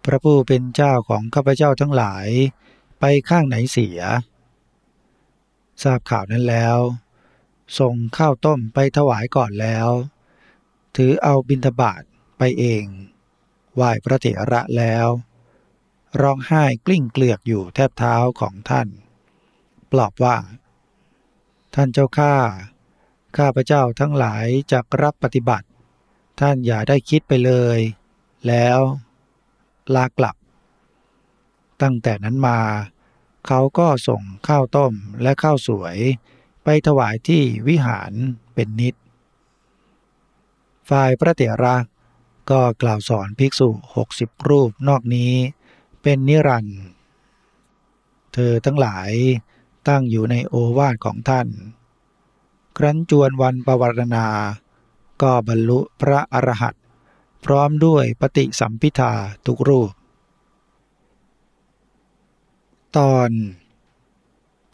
พระผู้เป็นเจ้าของข้าพเจ้าทั้งหลาย ไปข้างไหนเสีย ทราบข่าวนั้นแล้วส่งข้าวต้มไปถวายก่อนแล้ว ถือเอาบิณฑบาตไปเองไหว้พระเถระแล้ว ร้องไห้กลิ้งเกลือกอยู่แทบเท้าของท่าน ปลอบว่า ท่านเจ้าข้าข้าพระเจ้าทั้งหลายจะรับปฏิบัติ ท่านอย่าได้คิดไปเลย แล้วลากลับ ตั้งแต่นั้นมา เขาก็ส่งข้าวต้มและข้าวสวย ไปถวายที่วิหารเป็นนิด ฝ่ายพระเถระก็กล่าวสอนภิกษุหกสิบรูปนอกนี้ เป็นนิรันดร์เธอทั้งหลายตั้งอยู่ในโอวาทของท่าน ครั้นจวนวันประวรณา ก็บรรลุพระอรหันต์พร้อมด้วยปฏิสัมพิทาทุกรูป ตอน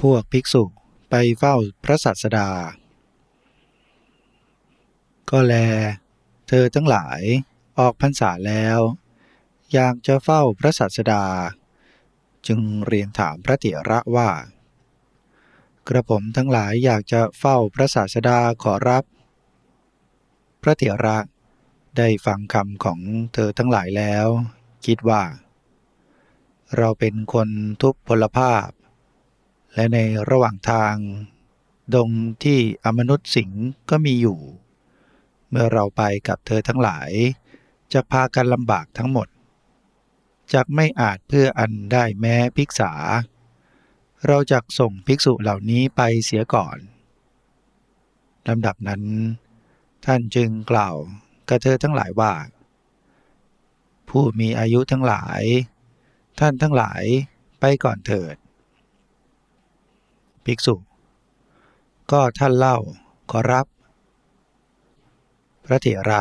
พวกภิกษุไปเฝ้าพระสัสดา ก็แล เธอทั้งหลายออกพรรษาแล้ว อยากจะเฝ้าพระสัสดา จึงเรียนถามพระเถระว่า กระผมทั้งหลายอยากจะเฝ้าพระศาสดาขอรับ พระเถระได้ฟังคำของเธอทั้งหลายแล้ว คิดว่า เราเป็นคนทุพพลภาพ และในระหว่างทาง ดงที่อมนุษย์สิงก็มีอยู่ เมื่อเราไปกับเธอทั้งหลาย จะพากันลำบากทั้งหมด จกไม่อาจเพื่ออันได้แม้ภิกษา เราจะส่งภิกษุเหล่านี้ไปเสียก่อนลำดับนั้น ท่านจึงกล่าวกับเธอทั้งหลายว่า ผู้มีอายุทั้งหลาย ท่านทั้งหลายไปก่อนเถิด ภิกษุ ก็ท่านเล่าขอรับ พระเถระ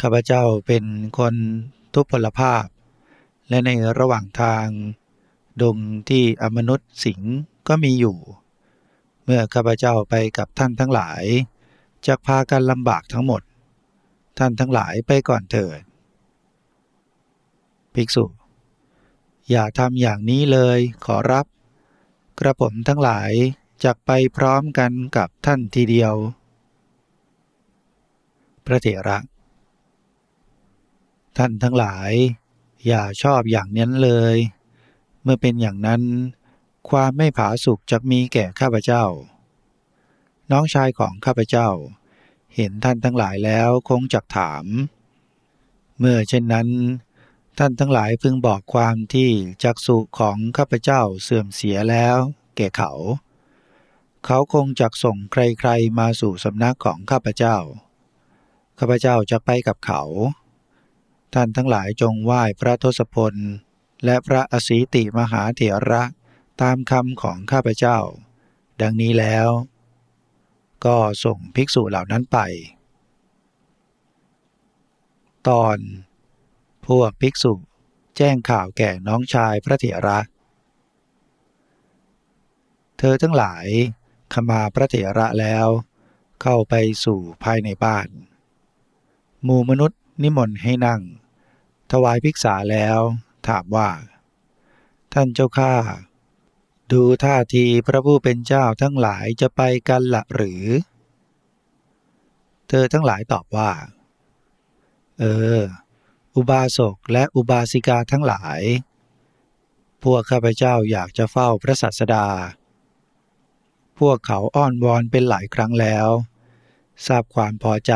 ข้าพเจ้าเป็นคน ทุพพลภาพ และในระหว่างทาง ดงที่อมนุษย์สิงก็มีอยู่ เมื่อข้าพเจ้าไปกับท่านทั้งหลายจะพากันลำบากทั้งหมด ท่านทั้งหลายไปก่อนเถิด ภิกษุ อย่าทำอย่างนี้เลยขอรับ กระผมทั้งหลายจะไปพร้อมกันกับท่านทีเดียว พระเถระ ท่านทั้งหลาย อย่าชอบอย่างนั้นเลย เมื่อเป็นอย่างนั้น ความไม่ผาสุกจะมีแก่ข้าพเจ้า น้องชายของข้าพเจ้า เห็นท่านทั้งหลายแล้วคงจักถาม เมื่อเช่นนั้น ท่านทั้งหลายพึงบอกความที่จักสุของข้าพเจ้าเสื่อมเสียแล้ว แก่เขา เขาคงจักส่งใครๆมาสู่สำนักของข้าพเจ้าข้าพเจ้าจะไปกับเขา ท่านทั้งหลายจงไหว้พระทศพล และพระอสีติมหาเถระตามคำของข้าพเจ้า ดังนี้แล้ว ก็ส่งภิกษุเหล่านั้นไป ตอน พวกภิกษุแจ้งข่าวแก่น้องชายพระเถระ เธอทั้งหลายขมาพระเถระแล้ว เข้าไปสู่ภายในบ้าน หมู่มนุษย์ นิมนต์ให้นั่ง ถวายภิกษาแล้ว ถามว่า ท่านเจ้าข้าดูท่าทีพระผู้เป็นเจ้าทั้งหลายจะไปกันละหรือ เธอทั้งหลายตอบว่า เออ อุบาสกและอุบาสิกาทั้งหลาย พวกข้าพเจ้าอยากจะเฝ้าพระสัสดา พวกเขาอ้อนวอนเป็นหลายครั้งแล้ว ทราบความพอใจ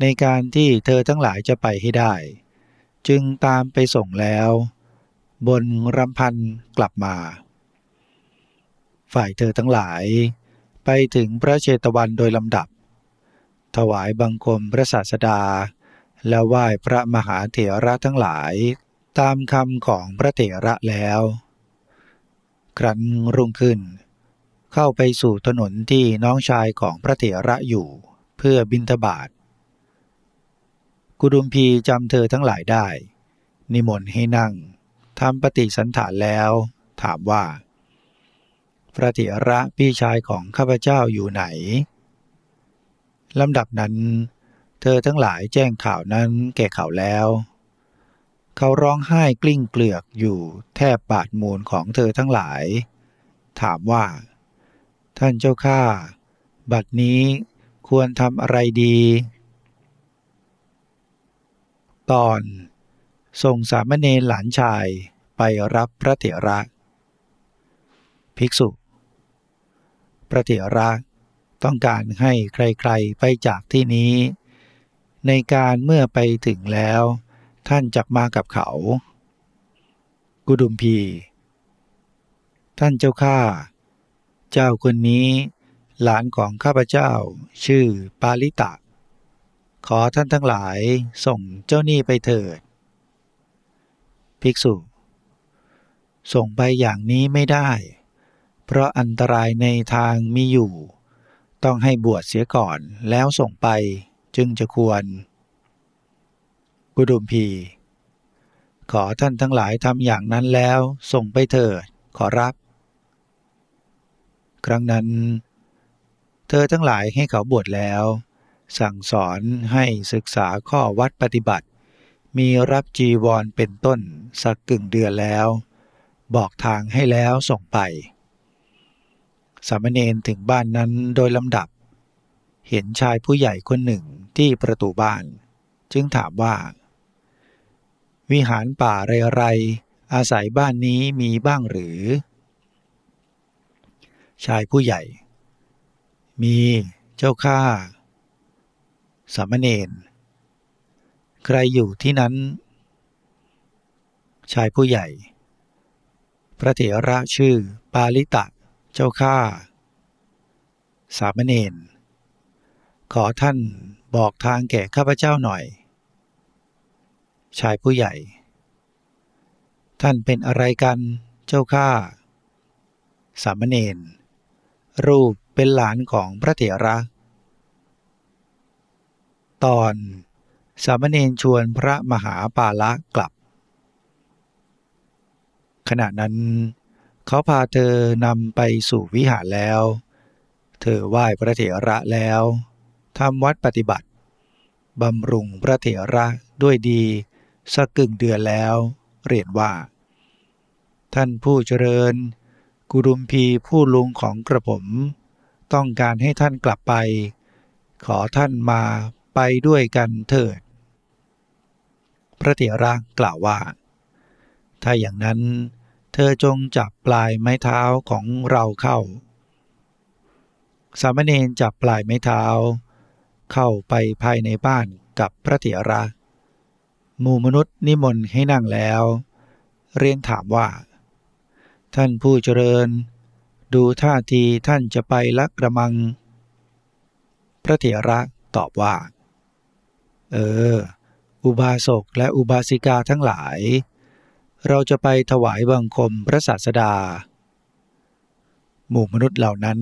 ในการที่เธอทั้งหลายจะไปให้ได้ จึงตามไปส่งแล้ว บนรำพันกลับมา ฝ่ายเธอทั้งหลาย ไปถึงพระเชตวันโดยลำดับ ถวายบังคมพระศาสดา แล้วไหว้พระมหาเถระทั้งหลายตามคำของพระเถระแล้ว ครั้นรุ่งขึ้น เข้าไปสู่ถนนที่น้องชายของพระเถระอยู่ เพื่อบินทบาท กุดุมพีจำเธอทั้งหลายได้ นิมนต์ให้นั่งทำปฏิสันฐานแล้ว ถามว่า พระเถระพี่ชายของข้าพเจ้าอยู่ไหนลำดับนั้น เธอทั้งหลายแจ้งข่าวนั้นแก่เขาแล้ว เขาร้องไห้กลิ้งเกลือกอยู่แทบบาดมูลของเธอทั้งหลาย ถามว่า ท่านเจ้าข้าบัดนี้ควรทำอะไรดี ตอนส่งสามเณรหลานชายไปรับพระเถระ ภิกษุ พระเถระต้องการให้ใครๆไปจากที่นี้ ในการเมื่อไปถึงแล้ว ท่านจักมากับเขา กุดุมพี ท่านเจ้าข้า เจ้าคนนี้ หลานของข้าพเจ้าชื่อปาลิตะ ขอท่านทั้งหลายส่งเจ้าหนี้ไปเถิด ภิกษุ ส่งไปอย่างนี้ไม่ได้ เพราะอันตรายในทางมีอยู่ ต้องให้บวชเสียก่อนแล้วส่งไปจึงจะควรกุดุมพี ขอท่านทั้งหลายทำอย่างนั้นแล้วส่งไปเถิดขอรับ ครั้งนั้น เธอทั้งหลายให้เขาบวชแล้ว สั่งสอนให้ศึกษาข้อวัดปฏิบัติ มีรับจีวรเป็นต้นสักกึ่งเดือนแล้ว บอกทางให้แล้วส่งไป สามเณรถึงบ้านนั้นโดยลำดับ เห็นชายผู้ใหญ่คนหนึ่งที่ประตูบ้าน จึงถามว่า วิหารป่าไรๆอาศัยบ้านนี้มีบ้างหรือ ชายผู้ใหญ่ มีเจ้าข้า สามเณรใครอยู่ที่นั้น ชายผู้ใหญ่ พระเถระชื่อปาลิตะเจ้าข้าสามเณรขอท่านบอกทางแก่ข้าพเจ้าหน่อย ชายผู้ใหญ่ ท่านเป็นอะไรกันเจ้าข้าสามเณรรูปเป็นหลานของพระเถระ ตอนสามเณรชวนพระมหาปาละกลับ ขณะนั้น เขาพาเธอนำไปสู่วิหารแล้ว เธอไหว้พระเถระแล้วทำวัดปฏิบัติบำรุงพระเถระด้วยดีสักกึ่งเดือนแล้ว เรียนว่า ท่านผู้เจริญ กุรุมพีผู้ลุงของกระผม ต้องการให้ท่านกลับไป ขอท่านมา ไปด้วยกันเถิด พระเถระกล่าวว่า ถ้าอย่างนั้นเธอจงจับปลายไม้เท้าของเราเข้า สามเณรจับปลายไม้เท้า เข้าไปภายในบ้านกับพระเถระหมู่มนุษย์นิมนต์ให้นั่งแล้ว เรียนถามว่า ท่านผู้เจริญ ดูท่าทีท่านจะไปลักกระมัง พระเถระตอบว่า เออ อุบาสกและอุบาสิกาทั้งหลาย เราจะไปถวายบังคมพระศาสดา หมู่มนุษย์เหล่านั้น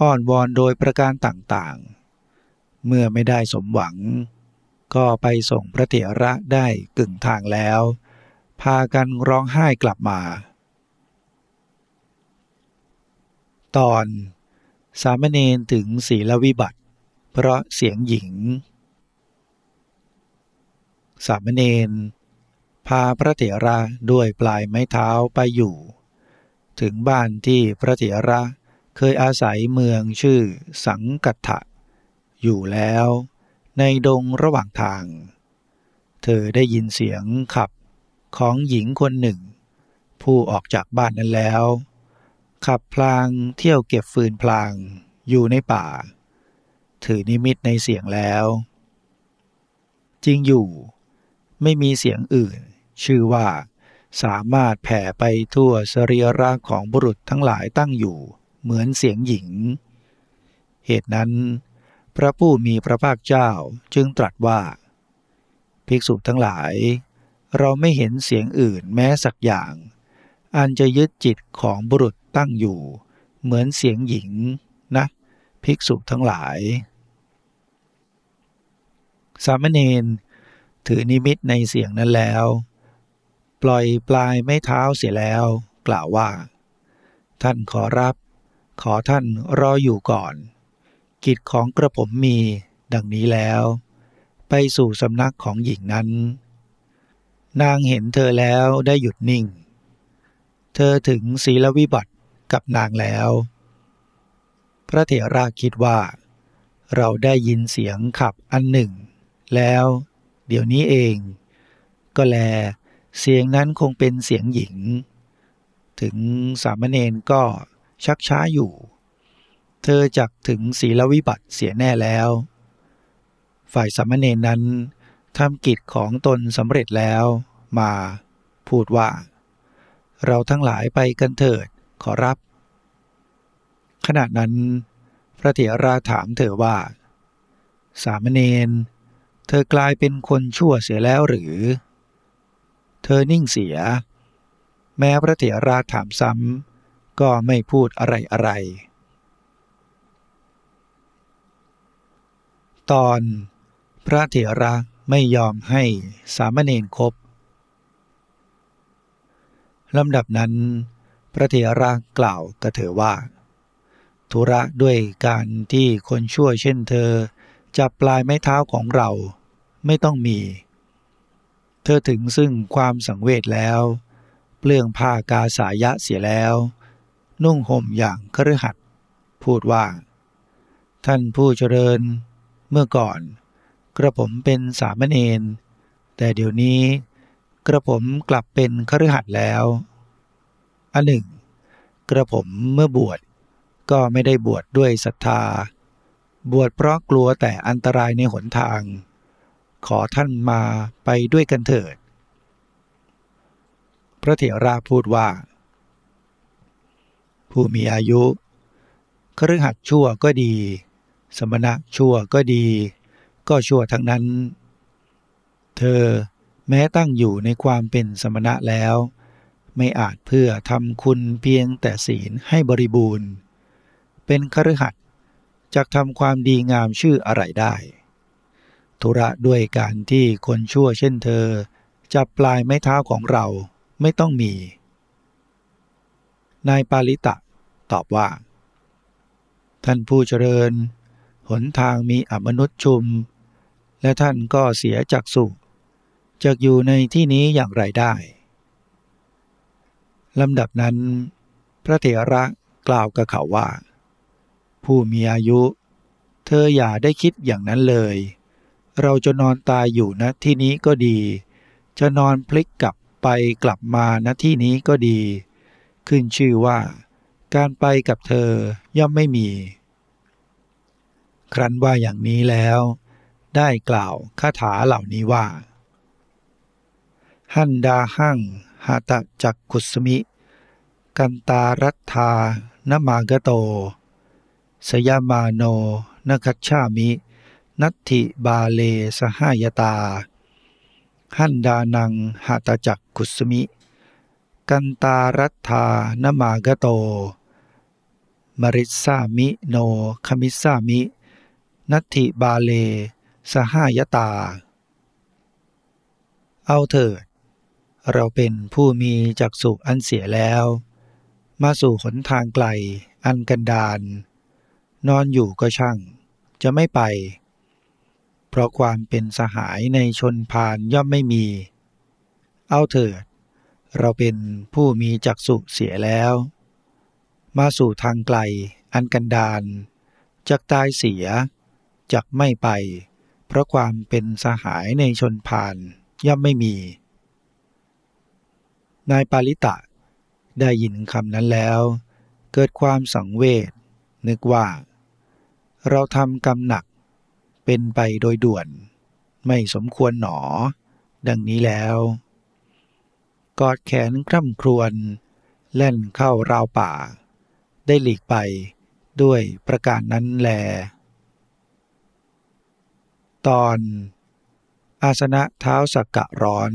อ้อนวอนโดยประการต่างๆ เมื่อไม่ได้สมหวัง ก็ไปส่งพระเถระได้กึ่งทางแล้ว พากันร้องไห้กลับมา ตอนสามเณรถึงศีลวิบัติ เพราะเสียงหญิง สามเณรพาพระเถระด้วยปลายไม้เท้าไปอยู่ ถึงบ้านที่พระเถระเคยอาศัยเมืองชื่อสังกัตถะ อยู่แล้วในดงระหว่างทาง เธอได้ยินเสียงขับของหญิงคนหนึ่ง ผู้ออกจากบ้านนั้นแล้ว ขับพลางเที่ยวเก็บฟืนพลางอยู่ในป่า ถือนิมิตในเสียงแล้ว จริงอยู่ ไม่มีเสียงอื่น ชื่อว่าสามารถแผ่ไปทั่วสรีระของบุรุษทั้งหลายตั้งอยู่ เหมือนเสียงหญิง เหตุนั้น พระผู้มีพระภาคเจ้าจึงตรัสว่า ภิกษุทั้งหลาย เราไม่เห็นเสียงอื่นแม้สักอย่าง อันจะยึดจิตของบุรุษตั้งอยู่ เหมือนเสียงหญิงนะภิกษุทั้งหลาย สามเณร ถือนิมิตในเสียงนั้นแล้ว ปล่อยปลายไม่เท้าเสียแล้ว กล่าวว่า ท่านขอรับ ขอท่านรออยู่ก่อน กิจของกระผมมีดังนี้แล้ว ไปสู่สำนักของหญิงนั้น นางเห็นเธอแล้วได้หยุดนิ่ง เธอถึงศีลวิบัติกับนางแล้ว พระเถระคิดว่า เราได้ยินเสียงขับอันหนึ่ง แล้ว เดี๋ยวนี้เอง ก็แล เสียงนั้นคงเป็นเสียงหญิง ถึงสามเณรก็ชักช้าอยู่ เธอจักถึงศีลวิบัติเสียแน่แล้ว ฝ่ายสามเณรนั้นทำกิจของตนสำเร็จแล้วมาพูดว่า เราทั้งหลายไปกันเถิดขอรับ ขณะนั้น พระเถระถามเธอว่า สามเณร เธอกลายเป็นคนชั่วเสียแล้วหรือ เธอนิ่งเสีย แม้พระเถระถามซ้ำก็ไม่พูดอะไรอะไร ตอนพระเถระไม่ยอมให้สามเณรครบลำดับนั้น พระเถระกล่าวกับเธอว่า ธุระด้วยการที่คนชั่วเช่นเธอ จับปลายไม้เท้าของเราไม่ต้องมี เธอถึงซึ่งความสังเวชแล้ว เปลืองผ้ากาสายะเสียแล้ว นุ่งห่มอย่างคฤหัสถ์พูดว่า ท่านผู้เจริญเมื่อก่อน กระผมเป็นสามเณรแต่เดี๋ยวนี้กระผมกลับเป็นคฤหัสถ์แล้วอันหนึ่ง กระผมเมื่อบวชก็ไม่ได้บวชดด้วยศรัทธา บวชเพราะกลัวแต่อันตรายในหนทาง ขอท่านมาไปด้วยกันเถิด พระเถระพูดว่า ผู้มีอายุคฤหัสชั่วก็ดี สมณะชั่วก็ดี ก็ชั่วทั้งนั้น เธอแม้ตั้งอยู่ในความเป็นสมณะแล้ว ไม่อาจเพื่อทำคุณเพียงแต่ศีลให้บริบูรณ์ เป็นคฤหัสถ จะทำความดีงามชื่ออะไรได้ ธุระด้วยการที่คนชั่วเช่นเธอ จับปลายไม้เท้าของเราไม่ต้องมี นายปาลิตะตอบว่า ท่านผู้เจริญ หนทางมีอมนุษย์ชุม และท่านก็เสียจากสุจะอยู่ในที่นี้อย่างไรได้ลำดับนั้น พระเถระกล่าวกับเขาว่า ผู้มีอายุ เธออย่าได้คิดอย่างนั้นเลย เราจะนอนตายอยู่ณที่นี้ก็ดี จะนอนพลิกกลับไปกลับมาณที่นี้ก็ดี ขึ้นชื่อว่า การไปกับเธอย่อมไม่มี ครั้นว่าอย่างนี้แล้ว ได้กล่าวคาถาเหล่านี้ว่า หันดาหั่งหาตะจักขุสมิ กันตารัตธานมากโต สยามาโนนคัชชามิ นัตถิบาเลสหายตา หันดานังหาตจักขุสมิ กันตารัตธานมากโต มริสามิโนคมิสามิ นัตถิบาเลสหายตา เอาเถิด เราเป็นผู้มีจักสุอันเสียแล้ว มาสู่หนทางไกลอันกันดาน นอนอยู่ก็ช่าง จะไม่ไป เพราะความเป็นสหายในชนพานย่อมไม่มี เอาเถิด เราเป็นผู้มีจักสุเสียแล้ว มาสู่ทางไกล อันกันดานจักตายเสียจักไม่ไป เพราะความเป็นสหายในชนพานย่อมไม่มี นายปาลิตะได้ยินคำนั้นแล้ว เกิดความสังเวชนึกว่า เราทำกรรมหนัก เป็นไปโดยด่วน ไม่สมควรหนอ ดังนี้แล้ว กอดแขนคร่ำครวญเล่นเข้าราวป่า ได้หลีกไปด้วยประการนั้นแล ตอน อาสนะเท้าสักกะร้อน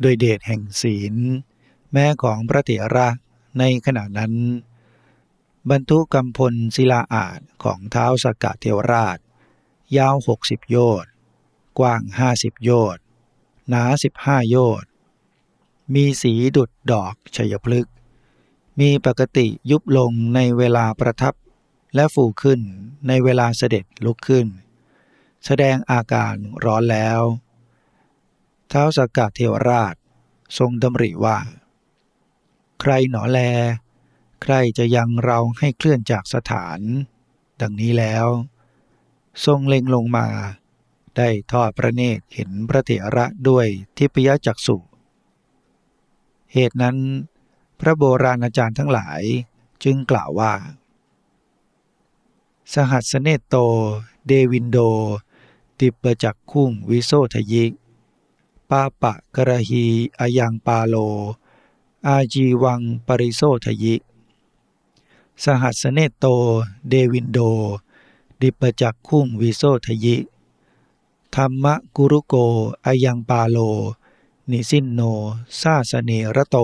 โดยเดชแห่งศีล แม่ของพระเถระในขณะนั้น บรรทุกกำพลศิลาอาจของเท้าสกกะเทวราช ยาวหกสิบโยชน์กว้างห้าสิบโยชน์หนาสิบห้าโยชน์มีสีดุดดอกชัยพฤกษ์มีปกติยุบลงในเวลาประทับและฟูขึ้นในเวลาเสด็จลุกขึ้น แสดงอาการร้อนแล้ว เท้าสกกัดเทวราช ทรงดำริว่า ใครหนอแล ใครจะยังเราให้เคลื่อนจากสถาน ดังนี้แล้ว ทรงเล็งลงมา ได้ทอดพระเนตรเห็นพระเถระด้วยทิพยจักษุเหตุนั้น พระโบราณอาจารย์ทั้งหลายจึงกล่าวว่า สหสฺสเนตฺโต เทวินฺโท ทิพฺพจกฺขุํ วิโสธยิปาปครหี อยํ ปาโล อาชีวํ ปริโสธยิ สหสฺสเนตฺโต เทวินฺโท ทิพฺพจกฺขุํ วิโสธยิ ธมฺมครุโกอายังปาโล นิสินโนซาสเนระโต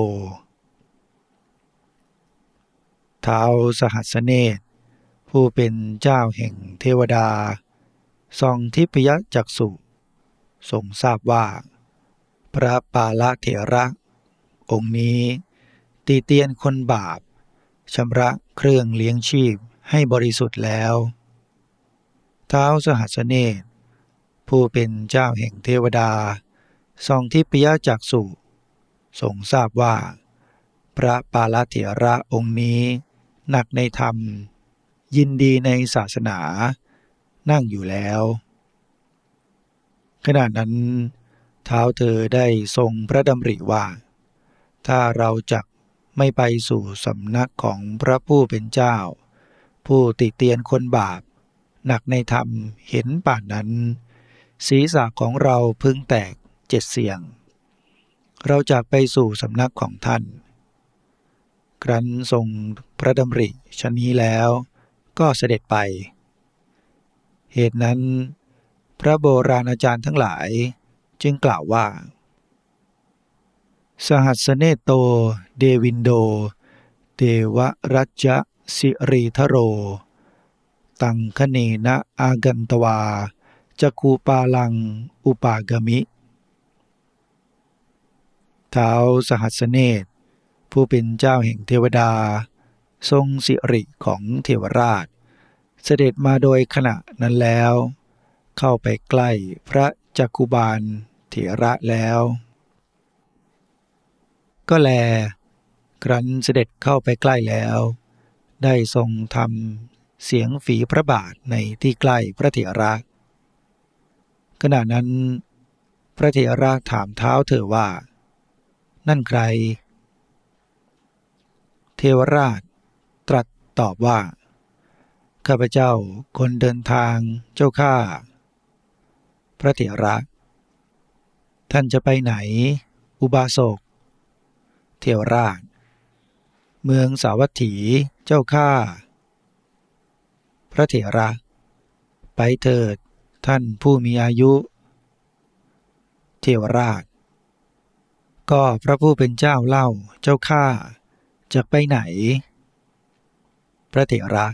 ท้าวสหัสเนตผู้เป็นเจ้าแห่งเทวดาทรงทิพยจักสุทรงทราบว่า พระปาละเถระ องค์นี้ ตีเตียนคนบาป ชำระเครื่องเลี้ยงชีพให้บริสุทธิ์แล้วเท้าสหัสเนตผู้เป็นเจ้าแห่งเทวดาทรงทิพยจักสุทรงทราบว่า พระปาลเถระองค์นี้ หนักในธรรม ยินดีในศาสนา นั่งอยู่แล้ว ขณะนั้น เท้าเธอได้ทรงพระดำริว่า ถ้าเราจัก ไม่ไปสู่สำนักของพระผู้เป็นเจ้า ผู้ติเตียนคนบาป หนักในธรรมเห็นป่านนั้น ศีรษะของเราพึ่งแตกเจ็ดเสียง เราจากไปสู่สำนักของท่าน ครั้นทรงพระดำริชนี้แล้วก็เสด็จไป เหตุนั้น พระโบราณอาจารย์ทั้งหลายจึงกล่าวว่า สหัสเนโต เดวินโดเดวรัจสิรีทโร ตังคเนนะอากันตวาจักูปาลังอุปากมิท้าวสหัสเนตผู้เป็นเจ้าแห่งเทวดา ทรงสิริของเทวราช เสด็จมาโดยขณะนั้นแล้ว เข้าไปใกล้พระจักกุบาลเถระแล้ว ก็แล ครั้นเสด็จเข้าไปใกล้แล้ว ได้ทรงทำเสียงฝีพระบาทในที่ใกล้พระเถระขณะนั้น พระเถระถามเท้าเธอว่า นั่นใคร เทวราชตรัสตอบว่า ข้าพเจ้าคนเดินทางเจ้าข้า พระเถระ ท่านจะไปไหน อุบาสก เทวราช เมืองสาวัตถีเจ้าข้าพระเถระ ไปเถิดท่านผู้มีอายุ เทวราช ก็พระผู้เป็นเจ้าเล่าเจ้าข้าจะไปไหน พระเถระ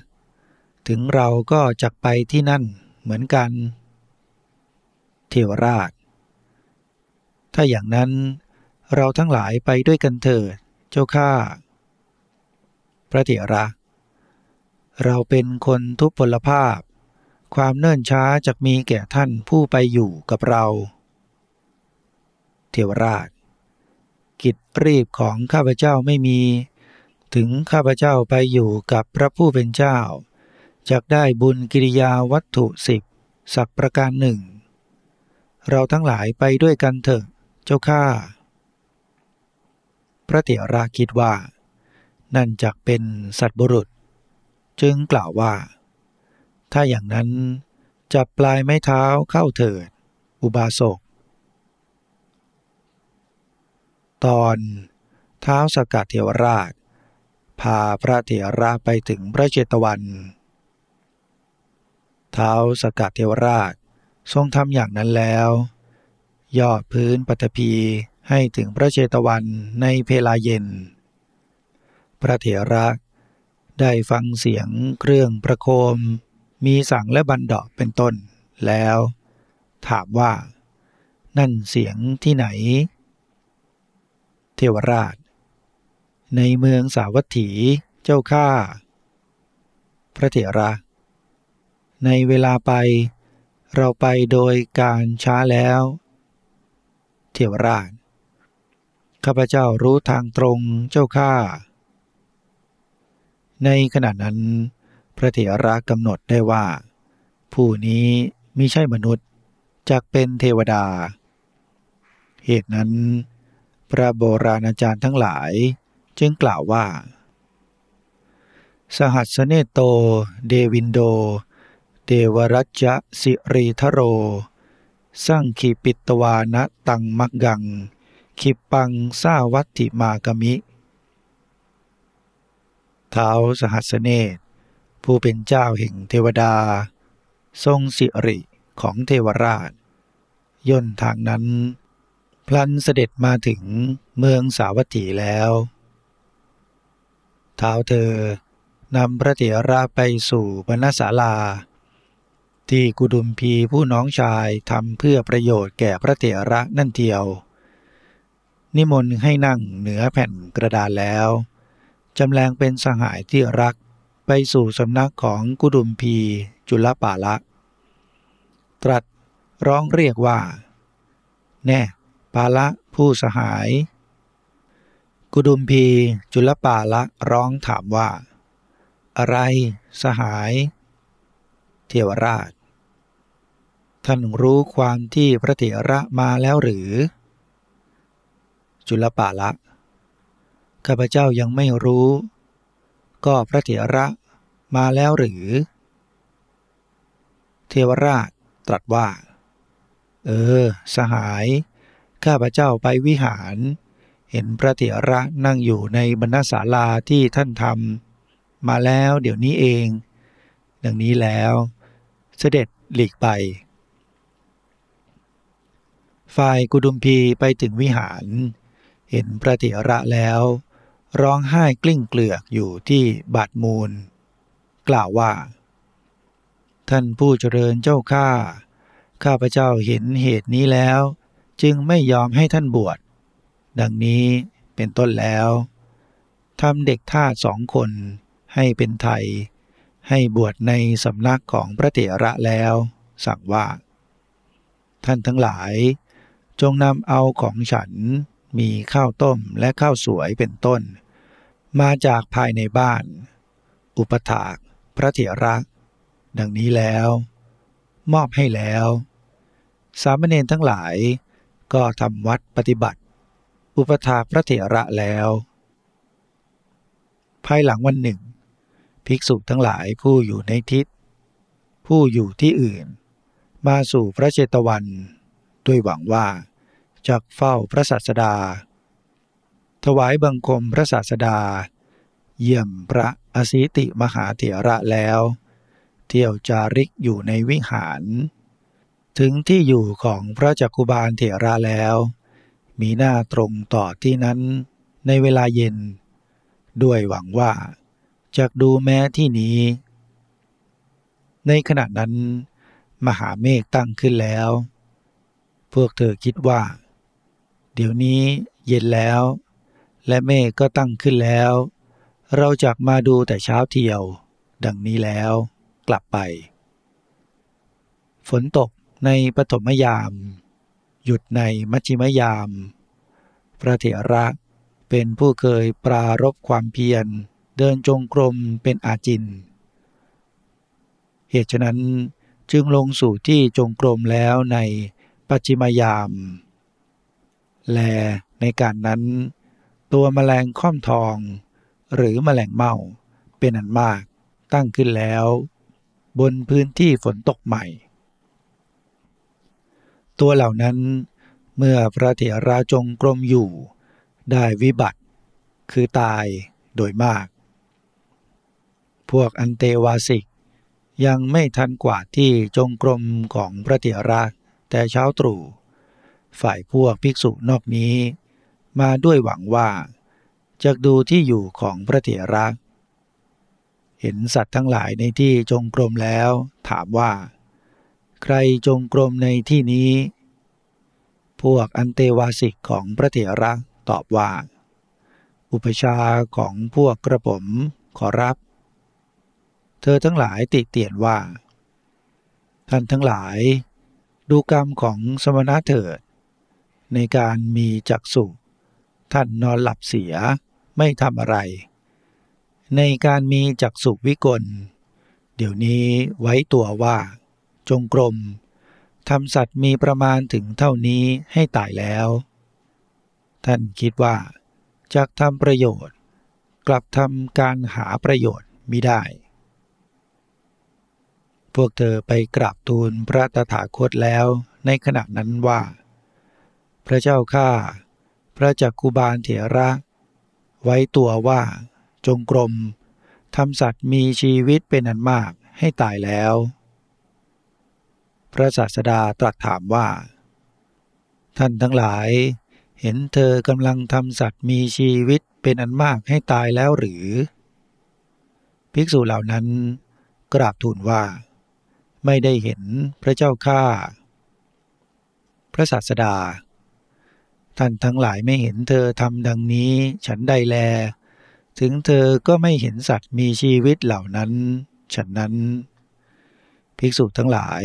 ถึงเราก็จะไปที่นั่นเหมือนกัน เทวราช ถ้าอย่างนั้นเราทั้งหลายไปด้วยกันเถิดเจ้าข้า พระเถระ เราเป็นคนทุพพลภาพ ความเนิ่นช้าจะมีแก่ท่านผู้ไปอยู่กับเรา เทวราช กิจรีบของข้าพเจ้าไม่มี ถึงข้าพเจ้าไปอยู่กับพระผู้เป็นเจ้าจะได้บุญกิริยาวัตถุสิบสักประการหนึ่ง เราทั้งหลายไปด้วยกันเถอะเจ้าข้าพระเถระคิดว่า นั่นจักเป็นสัตบุรุษ จึงกล่าวว่า ถ้าอย่างนั้นจับปลายไม้เท้าเข้าเถิด อุบาสก ตอนเท้าสกัดเทวราช พาพระเถระไปถึงพระเจตวัน เท้าสกัดเทวราชทรงทำอย่างนั้นแล้ว ยอดพื้นปฐพีให้ถึงพระเจตวันในเพลาเย็น พระเถระได้ฟังเสียงเครื่องประโคม มีสังและบันดอกเป็นต้นแล้ว ถามว่า นั่นเสียงที่ไหน เทวราช ในเมืองสาวัตถีเจ้าข้าพระเถระ ในเวลาไป เราไปโดยการช้าแล้ว เทวราช ข้าพเจ้ารู้ทางตรงเจ้าข้า ในขณะนั้น พระเถระกำหนดได้ว่า ผู้นี้มิใช่มนุษย์จักเป็นเทวดา เหตุนั้น พระโบราณอาจารย์ทั้งหลายจึงกล่าวว่า สหัสเนโต เดวินโด เดวรัจจะสิรีทโรสั่งขีปิตวานะตังมักกัง ขิปังสาวัติมากมิ ท้าสหัสเนตผู้เป็นเจ้าแห่งเทวดา ทรงสิริของเทวราช ย่นทางนั้น พลันเสด็จมาถึงเมืองสาวัตถีแล้วเท้าเธอนำพระเถระไปสู่บรรณศาลา ที่กุดุมพีผู้น้องชายทำเพื่อประโยชน์แก่พระเถระนั่นเทียว นิมนต์ให้นั่งเหนือแผ่นกระดานแล้ว จำแรงเป็นสหายที่รักไปสู่สำนักของกุดุมพีจุลปาละ ตรัสร้องเรียกว่า แน่ปาละผู้สหาย กุดุมพีจุลปาละร้องถามว่า อะไรสหาย เทวราช ท่านรู้ความที่พระเถระมาแล้วหรือ จุลปาละ ข้าพเจ้ายังไม่รู้ ก็พระเถระมาแล้วหรือ เทวราชตรัสว่า เออ สหาย ข้าพเจ้าไปวิหาร เห็นพระเถระนั่งอยู่ในบรรณศาลาที่ท่านทำมาแล้วเดี๋ยวนี้เอง ดังนี้แล้ว เสด็จหลีกไปฝ่ายกุดุมพีไปถึงวิหาร เห็นพระเถระแล้ว ร้องไห้กลิ้งเกลือกอยู่ที่บาดมูล กล่าวว่า ท่านผู้เจริญเจ้าข้าข้าพเจ้าเห็นเหตุนี้แล้ว จึงไม่ยอมให้ท่านบวช ดังนี้เป็นต้นแล้วทำเด็กทาสสองคนให้เป็นไทย ให้บวชในสำนักของพระเถระแล้ว สั่งว่า ท่านทั้งหลาย จงนำเอาของฉันมีข้าวต้มและข้าวสวยเป็นต้น มาจากภายในบ้าน อุปถากพระเถระ ดังนี้แล้ว มอบให้แล้ว สามเณรทั้งหลายก็ทำวัดปฏิบัติ อุปถากพระเถระแล้ว ภายหลังวันหนึ่ง ภิกษุทั้งหลายผู้อยู่ในทิศ ผู้อยู่ที่อื่น มาสู่พระเจตวัน ด้วยหวังว่าจากเฝ้าพระศาสดา ถวายบังคมพระศาสดา เยี่ยมพระอสิติมหาเถระแล้ว เที่ยวจาริกอยู่ในวิหาร ถึงที่อยู่ของพระจักกุบาลเถระแล้ว มีหน้าตรงต่อที่นั้นในเวลาเย็น ด้วยหวังว่าจะดูแม้ที่นี้ ในขณะนั้น มหาเมฆตั้งขึ้นแล้ว พวกเธอคิดว่า เดี๋ยวนี้เย็นแล้ว และเมฆก็ตั้งขึ้นแล้ว เราจักมาดูแต่เช้าเที่ยว ดังนี้แล้ว กลับไป ฝนตกในปฐมยาม หยุดในมัชชิมยาม พระเถระเป็นผู้เคยปรารบความเพียร เดินจงกรมเป็นอาจิน เหตุฉะนั้นจึงลงสู่ที่จงกรมแล้วในปัจจิมยาม แลในการนั้น ตัวแมลงค่อมทอง หรือแมลงเม่าเป็นอันมากตั้งขึ้นแล้ว บนพื้นที่ฝนตกใหม่ ตัวเหล่านั้นเมื่อพระเถระจงกรมอยู่ได้วิบัติคือตายโดยมาก พวกอันเตวาสิกยังไม่ทันกว่าที่จงกรมของพระเถระแต่เช้าตรู่ ฝ่ายพวกภิกษุนอกนี้ มาด้วยหวังว่าจะดูที่อยู่ของพระเถระเห็นสัตว์ทั้งหลายในที่จงกรมแล้ว ถามว่า ใครจงกรมในที่นี้ พวกอันเตวาสิกของพระเถระตอบว่า อุปชาของพวกกระผมขอรับ เธอทั้งหลายติเตียนว่า ท่านทั้งหลาย ดูกรรมของสมณะเถิด ในการมีจักสุ ท่านนอนหลับเสียไม่ทำอะไร ในการมีจักสุวิกล เดี๋ยวนี้ไว้ตัวว่า จงกรมทำสัตว์มีประมาณถึงเท่านี้ให้ตายแล้ว ท่านคิดว่าจากทำประโยชน์ กลับทำการหาประโยชน์มิได้ พวกเธอไปกราบทูลพระตถาคตแล้วในขณะนั้นว่า พระเจ้าข้า พระจักกุบาลเถระ ไว้ตัวว่า จงกรมทำสัตว์มีชีวิตเป็นอันมากให้ตายแล้ว พระศาสดาตรัสถามว่า ท่านทั้งหลาย เห็นเธอกำลังทำสัตว์มีชีวิตเป็นอันมากให้ตายแล้วหรือ ภิกษุเหล่านั้นกราบทูลว่า ไม่ได้เห็นพระเจ้าข้าพระศาสดา ท่านทั้งหลายไม่เห็นเธอทำดังนี้ ฉันใดแล ถึงเธอก็ไม่เห็นสัตว์มีชีวิตเหล่านั้น ฉันนั้น ภิกษุทั้งหลาย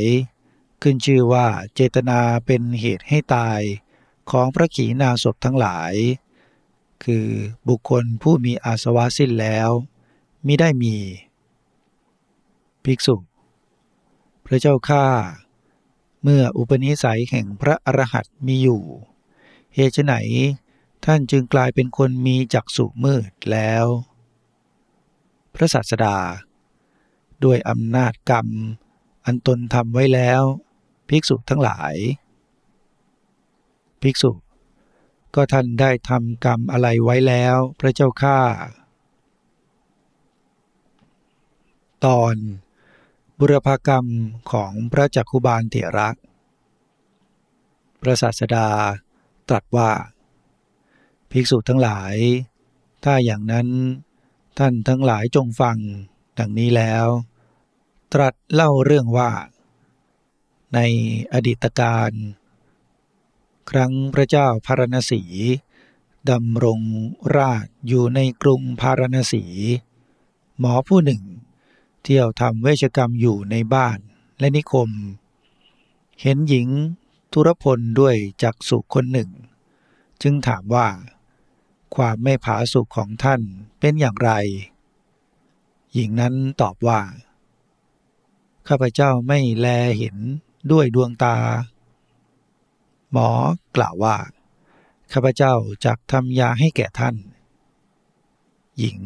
ขึ้นชื่อว่าเจตนาเป็นเหตุให้ตายของพระขีณาสพทั้งหลาย คือบุคคลผู้มีอาสวะสิ้นแล้วมิได้มี ภิกษุ พระเจ้าข้าเมื่ออุปนิสัยแห่งพระอรหันต์มีอยู่ เหตุไหนท่านจึงกลายเป็นคนมีจักษุมืดแล้ว พระศาสดา ด้วยอำนาจกรรม อันตนทำไว้แล้ว ภิกษุทั้งหลาย ภิกษุ ก็ท่านได้ทำกรรมอะไรไว้แล้วพระเจ้าข้าตอนบุรพากรรมของพระจักคุบาลเถระ พระศาสดา ตรัสว่า ภิกษุทั้งหลาย ถ้าอย่างนั้นท่านทั้งหลายจงฟัง ดังนี้แล้ว ตรัสเล่าเรื่องว่า ในอดีตการ ครั้งพระเจ้าพารณสีดำรงราชอยู่ในกรุงพารณสี หมอผู้หนึ่ง เที่ยวทำเวชกรรมอยู่ในบ้านและนิคม เห็นหญิง ธุรพลด้วยจักสุคนหนึ่ง จึงถามว่า ความไม่ผาสุขของท่านเป็นอย่างไร หญิงนั้นตอบว่า ข้าพเจ้าไม่แลเห็นด้วยดวงตา หมอกล่าวว่า ข้าพเจ้าจักทำยาให้แก่ท่าน หญิง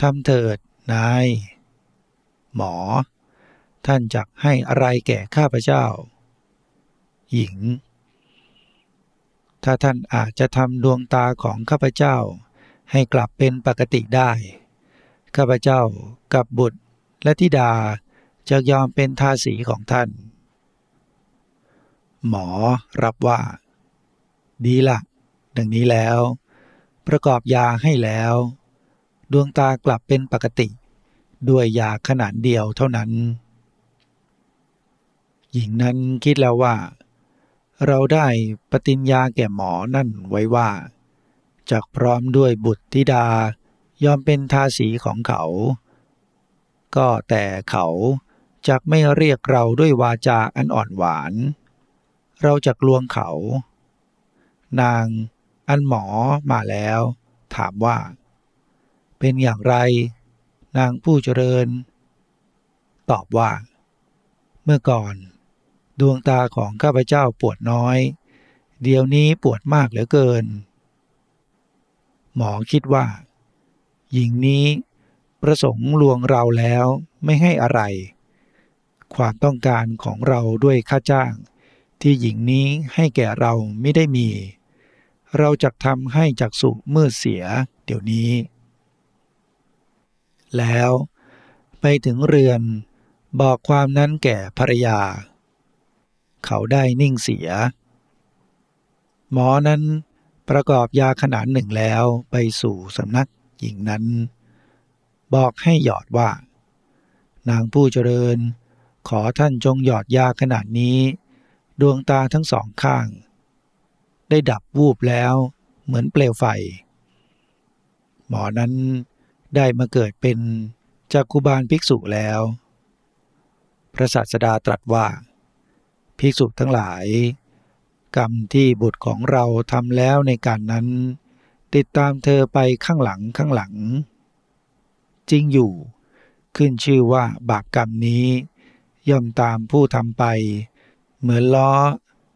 ทำเถิดนาย หมอ ท่านจักให้อะไรแก่ข้าพเจ้า หญิง ถ้าท่านอาจจะทำดวงตาของข้าพเจ้า ให้กลับเป็นปกติได้ ข้าพเจ้ากับบุตรและธิดาจะยอมเป็นทาสีของท่าน หมอรับว่า ดีละดังนี้แล้ว ประกอบยาให้แล้ว ดวงตากลับเป็นปกติ ด้วยยาขนาดเดียวเท่านั้น หญิงนั้นคิดแล้วว่า เราได้ปฏิญญาแก่หมอนั่นไว้ว่าจากพร้อมด้วยบุตรธิดายอมเป็นทาสีของเขา ก็แต่เขาจะไม่เรียกเราด้วยวาจาอันอ่อนหวาน เราจะลวงเขา นางอันหมอมาแล้ว ถามว่า เป็นอย่างไร นางผู้เจริญ ตอบว่า เมื่อก่อน ดวงตาของข้าพเจ้าปวดน้อย เดี๋ยวนี้ปวดมากเหลือเกิน หมอคิดว่า หญิงนี้ประสงค์ลวงเราแล้วไม่ให้อะไร ความต้องการของเราด้วยค่าจ้าง ที่หญิงนี้ให้แก่เราไม่ได้มี เราจะทำให้จักสุมืดเสียเดี๋ยวนี้ แล้วไปถึงเรือนบอกความนั้นแก่ภรรยา เขาได้นิ่งเสีย หมอนั้นประกอบยาขนาดหนึ่งแล้วไปสู่สำนักหญิงนั้น บอกให้หยอดว่า นางผู้เจริญ ขอท่านจงหยอดยาขนาดนี้ ดวงตาทั้งสองข้าง ได้ดับวูบแล้วเหมือนเปลวไฟ หมอนั้นได้มาเกิดเป็นจักคุบาลภิกษุแล้ว พระศาสดาตรัสว่า ภิกษุทั้งหลาย กรรมที่บุตรของเราทำแล้วในการนั้น ติดตามเธอไปข้างหลังข้างหลัง จริงอยู่ ขึ้นชื่อว่าบาปกรรมนี้ ย่อมตามผู้ทำไป เหมือนล้อ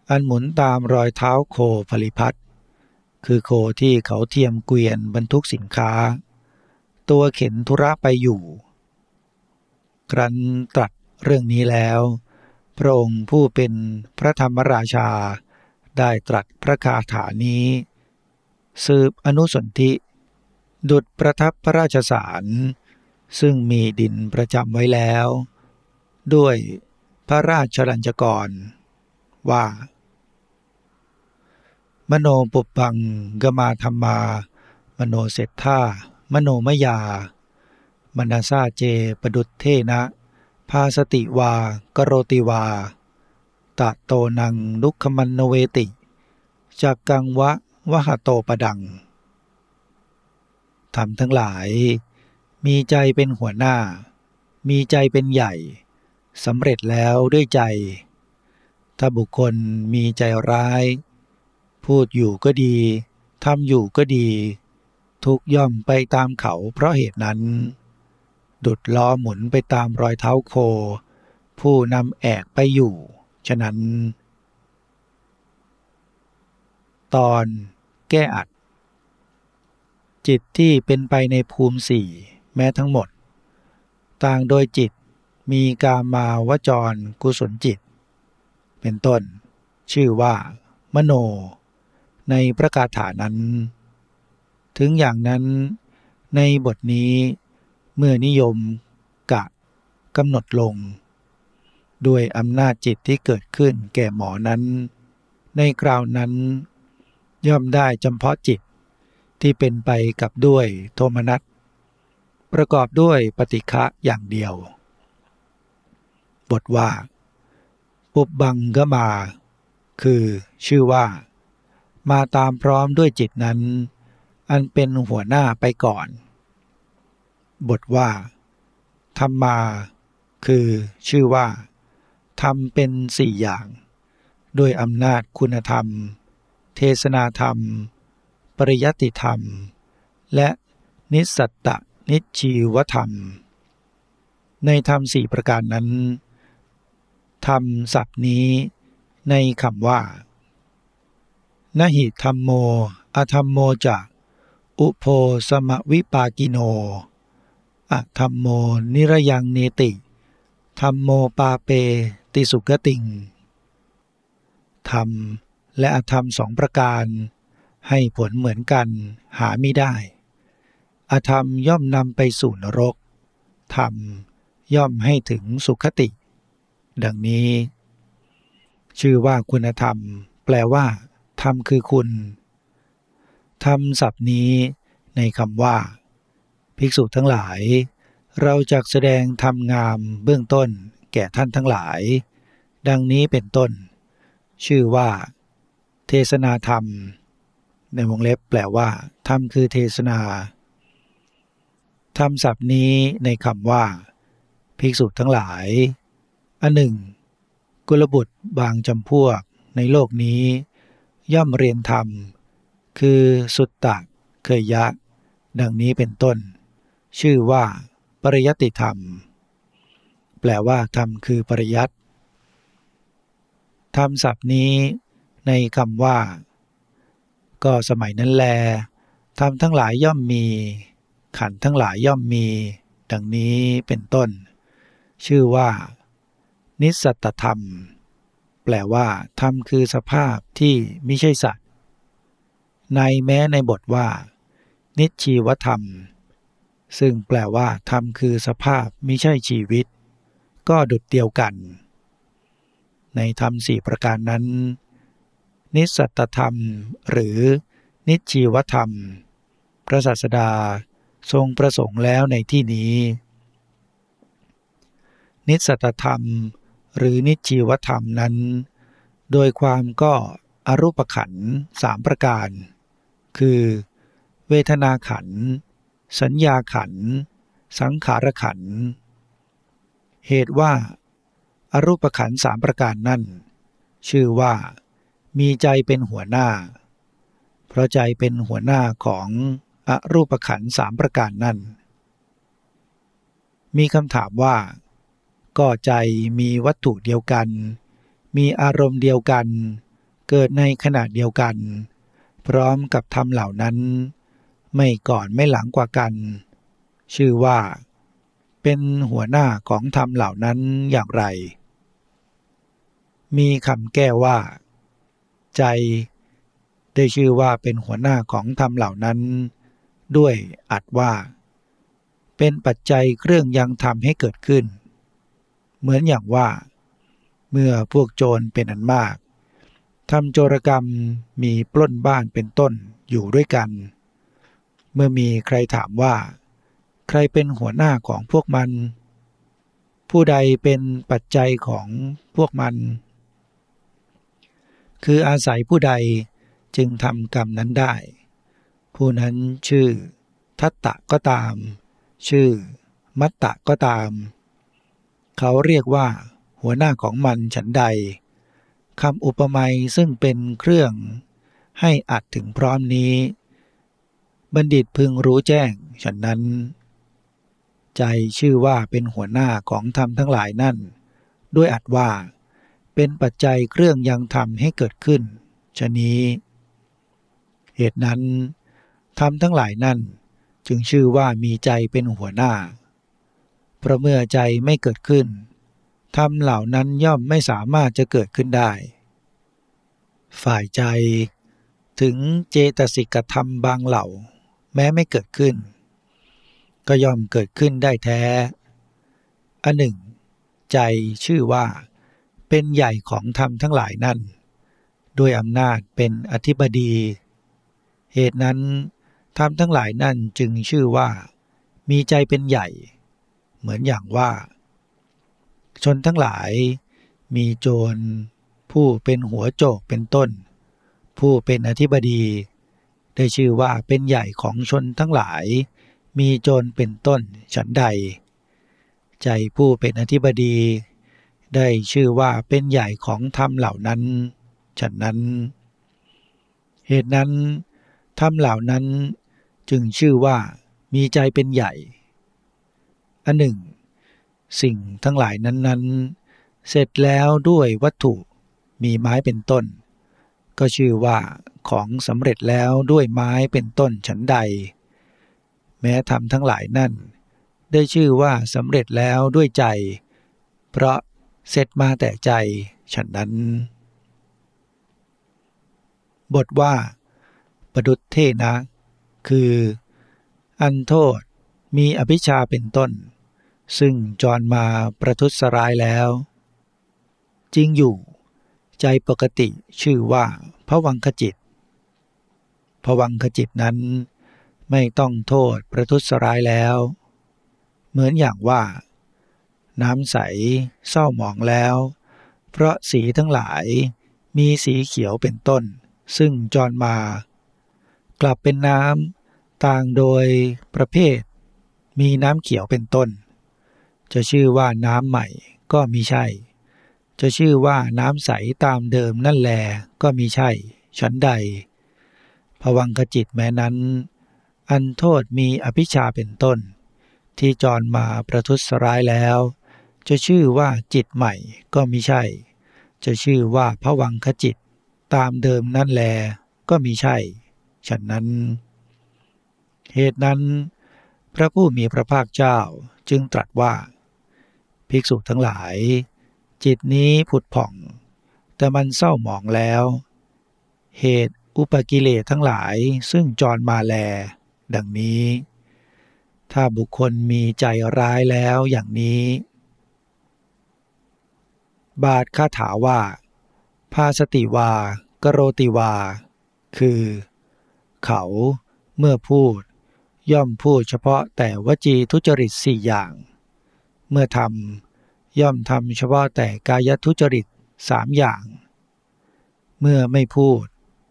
อันหมุนตามรอยเท้าโคผลิพัทคือโคที่เขาเทียมเกวียนบรรทุกสินค้า ตัวเข็นธุระไปอยู่ ครั้นตรัสเรื่องนี้แล้ว พระองค์ผู้เป็นพระธรรมราชา ได้ตรัสพระคาถานี้ สืบอนุสนธิ ดุดประทับพระราชสารซึ่งมีดินประจำไว้แล้ว ด้วยพระราชลัญจกร ว่า มโนปุปังกมาธรรมา มโนเสถามโนมยามนาซาเจปดุตเทนะ พาสติวากโรติวา ตะโตนังลุกขมันโนเวติจากกังวะวะหะโตปดังทำทั้งหลาย มีใจเป็นหัวหน้า มีใจเป็นใหญ่สำเร็จแล้วด้วยใจ ถ้าบุคคลมีใจร้าย พูดอยู่ก็ดีทำอยู่ก็ดี ทุกย่อมไปตามเขาเพราะเหตุนั้น ดุดล้อหมุนไปตามรอยเท้าโค ผู้นำแอกไปอยู่ ฉะนั้น ตอนแก้อัด จิตที่เป็นไปในภูมิสี่แม้ทั้งหมด ต่างโดยจิตมีกามาวจรกุศลจิต เป็นต้น ชื่อว่า มโน ในประกาศฐานั้น ถึงอย่างนั้นในบทนี้ เมื่อนิยมกะกำหนดลง ด้วยอำนาจจิตที่เกิดขึ้นแก่หมอนั้น ในคราวนั้น ย่อมได้จำเพาะจิตที่เป็นไปกับด้วยโทมนัสประกอบด้วยปฏิฆะอย่างเดียว บทว่า ปุบบังก็มา คือชื่อว่า มาตามพร้อมด้วยจิตนั้น อันเป็นหัวหน้าไปก่อน บทว่า ธรรมมา คือชื่อว่าทำเป็นสี่อย่าง ด้วยอำนาจคุณธรรม เทศนาธรรม ปริยติธรรม และนิสัตตนิชีวธรรม ในธรรมสี่ประการนั้น ธรรมศัพท์นี้ในคำว่านหิธรรมโม อธรรมโมจะ อุโพสมวิปากิโน อะธรรมโมนิรยังเนติธรรมโมปาเปติสุกติง ธรรมและอธรรมสองประการ ให้ผลเหมือนกันหาไม่ได้ อธรรมย่อมนำไปสู่นรก ธรรมย่อมให้ถึงสุขติ ดังนี้ ชื่อว่าคุณธรรม แปลว่า ธรรมคือคุณ ธรรมศัพท์นี้ในคำว่า ภิกษุทั้งหลาย เราจะแสดงธรรมงามเบื้องต้นแก่ท่านทั้งหลาย ดังนี้เป็นต้น ชื่อว่า เทศนาธรรม ในวงเล็บแปลว่าธรรมคือเทศนาธรรมศัพท์นี้ในคำว่า ภิกษุทั้งหลาย อันหนึ่ง กุลบุตรบางจำพวกในโลกนี้ ย่อมเรียนธรรม คือสุตตะเคยยะ ดังนี้เป็นต้น ชื่อว่า ปริยัติธรรม แปลว่าธรรมคือปริยัติธรรมศัพท์นี้ในคำว่า ก็สมัยนั้นแลธรรมทั้งหลายย่อมมี ขันทั้งหลายย่อมมี ดังนี้เป็นต้น ชื่อว่า นิสสัตธรรม แปลว่าธรรมคือสภาพที่ไม่ใช่สัตว์ ในแม้ในบทว่า นิชีวธรรม ซึ่งแปลว่าธรรมคือสภาพไม่ใช่ชีวิต ก็ดุดเดียวกัน ในธรรมสี่ประการนั้น นิสัตธรรมหรือนิชีวธรรม พระศาสดาทรงประสงค์แล้วในที่นี้ นิสัตธรรมหรือนิชีวธรรมนั้น โดยความก็อรูปขันสามประการ คือ เวทนาขันธ สัญญาขัน สังขารขัน เหตุว่าอารูปขันสามประการนั่น ชื่อว่า มีใจเป็นหัวหน้า เพราะใจเป็นหัวหน้าของอรูปขันสามประการนั่น มีคำถามว่า ก็ใจมีวัตถุเดียวกัน มีอารมณ์เดียวกัน เกิดในขณะเดียวกัน พร้อมกับทำเหล่านั้น ไม่ก่อนไม่หลังกว่ากัน ชื่อว่า เป็นหัวหน้าของธรรมเหล่านั้นอย่างไร มีคำแก้ว่า ใจ ได้ชื่อว่าเป็นหัวหน้าของธรรมเหล่านั้น ด้วยอัดว่า เป็นปัจจัยเครื่องยังทำให้เกิดขึ้น เหมือนอย่างว่า เมื่อพวกโจรเป็นอันมากทำโจรกรรมมีปล้นบ้านเป็นต้นอยู่ด้วยกัน เมื่อมีใครถามว่า ใครเป็นหัวหน้าของพวกมัน ผู้ใดเป็นปัจจัยของพวกมัน คืออาศัยผู้ใดจึงทำกรรมนั้นได้ ผู้นั้นชื่อ ทัตตะก็ตาม ชื่อ มัตตะก็ตาม เขาเรียกว่า หัวหน้าของมันฉันใดคำอุปมาซึ่งเป็นเครื่องให้อัดถึงพร้อมนี้ บัณฑิตพึงรู้แจ้งฉันนั้น ใจชื่อว่าเป็นหัวหน้าของธรรมทั้งหลายนั่น ด้วยอัดว่า เป็นปัจจัยเครื่องยังทำให้เกิดขึ้นชนี้ เหตุนั้นธรรมทั้งหลายนั่น จึงชื่อว่ามีใจเป็นหัวหน้า เพราะเมื่อใจไม่เกิดขึ้นธรรมเหล่านั้นย่อมไม่สามารถจะเกิดขึ้นได้ ฝ่ายใจถึงเจตสิกธรรมบางเหล่า แม้ไม่เกิดขึ้น ก็ย่อมเกิดขึ้นได้แท้ อันหนึ่ง ใจชื่อว่า เป็นใหญ่ของธรรมทั้งหลายนั่น ด้วยอำนาจเป็นอธิบดี เหตุนั้นธรรมทั้งหลายนั่นจึงชื่อว่า มีใจเป็นใหญ่ เหมือนอย่างว่า ชนทั้งหลายมีโจร ผู้เป็นหัวโจกเป็นต้น ผู้เป็นอธิบดี ได้ชื่อว่าเป็นใหญ่ของชนทั้งหลาย มีโจรเป็นต้นฉันใด ใจผู้เป็นอธิบดี ได้ชื่อว่าเป็นใหญ่ของธรรมเหล่านั้น ฉันนั้น เหตุนั้นธรรมเหล่านั้นจึงชื่อว่ามีใจเป็นใหญ่ อันหนึ่ง สิ่งทั้งหลายนั้นๆ เสร็จแล้วด้วยวัตถุมีไม้เป็นต้น ก็ชื่อว่า ของสำเร็จแล้วด้วยไม้เป็นต้นฉันใด แม้ทำทั้งหลายนั่น ได้ชื่อว่าสำเร็จแล้วด้วยใจ เพราะเสร็จมาแต่ใจฉันนั้น บทว่า ประดุษเทนะ คือ อันโทษมีอภิชาเป็นต้น ซึ่งจรมาประทุษร้ายแล้ว จริงอยู่ ใจปกติชื่อว่าพระวังขจิต พวังขจิตนั้น ไม่ต้องโทษประทุษร้ายแล้ว เหมือนอย่างว่า น้ำใสเศร้าหมองแล้ว เพราะสีทั้งหลายมีสีเขียวเป็นต้น ซึ่งจรมา กลับเป็นน้ำต่างโดยประเภท มีน้ำเขียวเป็นต้น จะชื่อว่าน้ำใหม่ก็มีใช่ จะชื่อว่าน้ำใสตามเดิมนั่นแลก็มีใช่ฉันใด ผวังขจิตแม้นั้น อันโทษมีอภิชาเป็นต้น ที่จรมาประทุษร้ายแล้ว จะชื่อว่าจิตใหม่ก็มีใช่ จะชื่อว่าผวังขจิตตามเดิมนั่นแลก็มีใช่ ฉันนั้น เหตุนั้น พระผู้มีพระภาคเจ้าจึงตรัสว่า ภิกษุทั้งหลาย จิตนี้ผุดผ่อง แต่มันเศร้าหมองแล้ว เหตุ อุปกิเลสทั้งหลายซึ่งจรมาแล ดังนี้ ถ้าบุคคลมีใจร้ายแล้วอย่างนี้ บาทคาถาว่า ภาสติวา กโรติวา คือ เขาเมื่อพูด ย่อมพูดเฉพาะแต่วจีทุจริตสี่อย่าง เมื่อทำย่อมทำเฉพาะแต่กายทุจริตสามอย่าง เมื่อไม่พูด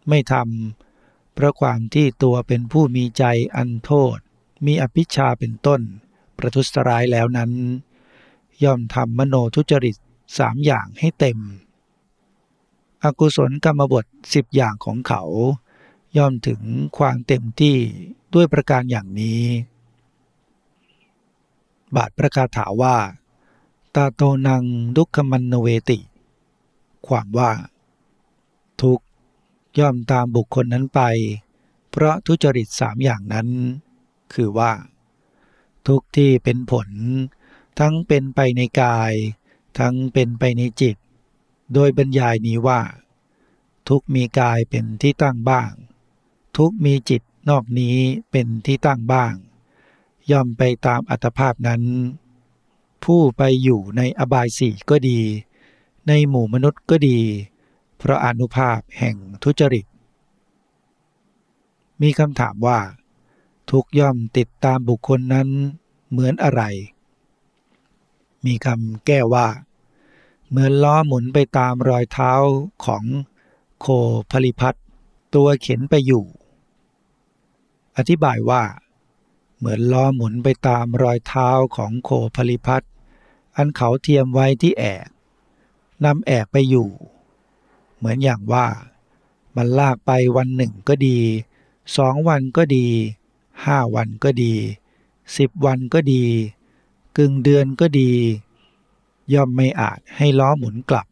ไม่ทำเพราะความที่ตัวเป็นผู้มีใจอันโทษ มีอภิชาเป็นต้น ประทุษร้ายแล้วนั้น ย่อมทำมโนทุจริตสามอย่างให้เต็ม อกุศลกรรมบทสิบอย่างของเขา ย่อมถึงความเต็มที่ด้วยประการอย่างนี้ บาทประกาศถาว่า ตาโตนังดุขมันเวติ ความว่า ทุก ย่อมตามบุคคลนั้นไป เพราะทุจริตสามอย่างนั้น คือว่า ทุกที่เป็นผล ทั้งเป็นไปในกาย ทั้งเป็นไปในจิต โดยบรรยายนี้ว่า ทุกมีกายเป็นที่ตั้งบ้าง ทุกมีจิตนอกนี้เป็นที่ตั้งบ้าง ย่อมไปตามอัตภาพนั้น ผู้ไปอยู่ในอบายสี่ก็ดี ในหมู่มนุษย์ก็ดี เพราะอนุภาพแห่งทุจริต มีคำถามว่า ทุกย่อมติดตามบุคคลนั้นเหมือนอะไร มีคำแก้ว่า เหมือนล้อหมุนไปตามรอยเท้าของโคพลิพัทตัวเข็นไปอยู่ อธิบายว่า เหมือนล้อหมุนไปตามรอยเท้าของโคพลิพัทอันเขาเทียมไว้ที่แอกนำแอกไปอยู่ เหมือนอย่างว่า มันลากไปวันหนึ่งก็ดีสองวันก็ดีห้าวันก็ดีสิบวันก็ดี กึ่งเดือนก็ดี ย่อมไม่อาจให้ล้อหมุนกลับ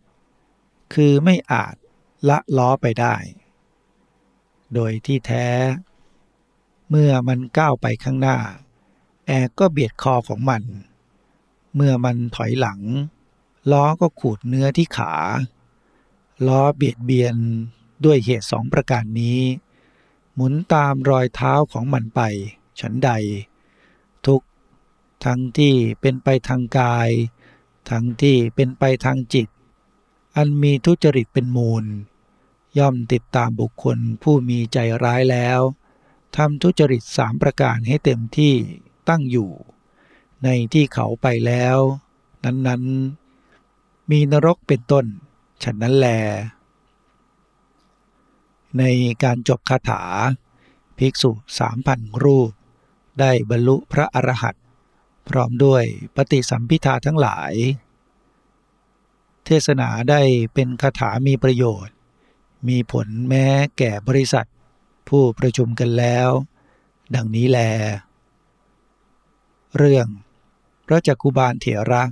คือไม่อาจละล้อไปได้ โดยที่แท้ เมื่อมันก้าวไปข้างหน้า แอร์ก็เบียดคอของมัน เมื่อมันถอยหลัง ล้อก็ขูดเนื้อที่ขา ล้อเบียดเบียนด้วยเหตุสองประการนี้ หมุนตามรอยเท้าของมันไป ฉันใด ทุกทั้งที่เป็นไปทางกาย ทั้งที่เป็นไปทางจิต อันมีทุจริตเป็นมูล ย่อมติดตามบุคคลผู้มีใจร้ายแล้วทำทุจริตสามประการให้เต็มที่ตั้งอยู่ ในที่เขาไปแล้ว นั้นๆ มีนรกเป็นต้น ฉะนั้นแล ในการจบคาถา ภิกษุสามพันรูป ได้บรรลุพระอรหันต์พร้อมด้วยปฏิสัมพิทาทั้งหลาย เทศนาได้เป็นคาถามีประโยชน์ มีผลแม้แก่บริษัท ผู้ประชุมกันแล้ว ดังนี้แล เรื่องพระจักกุบาลเถระ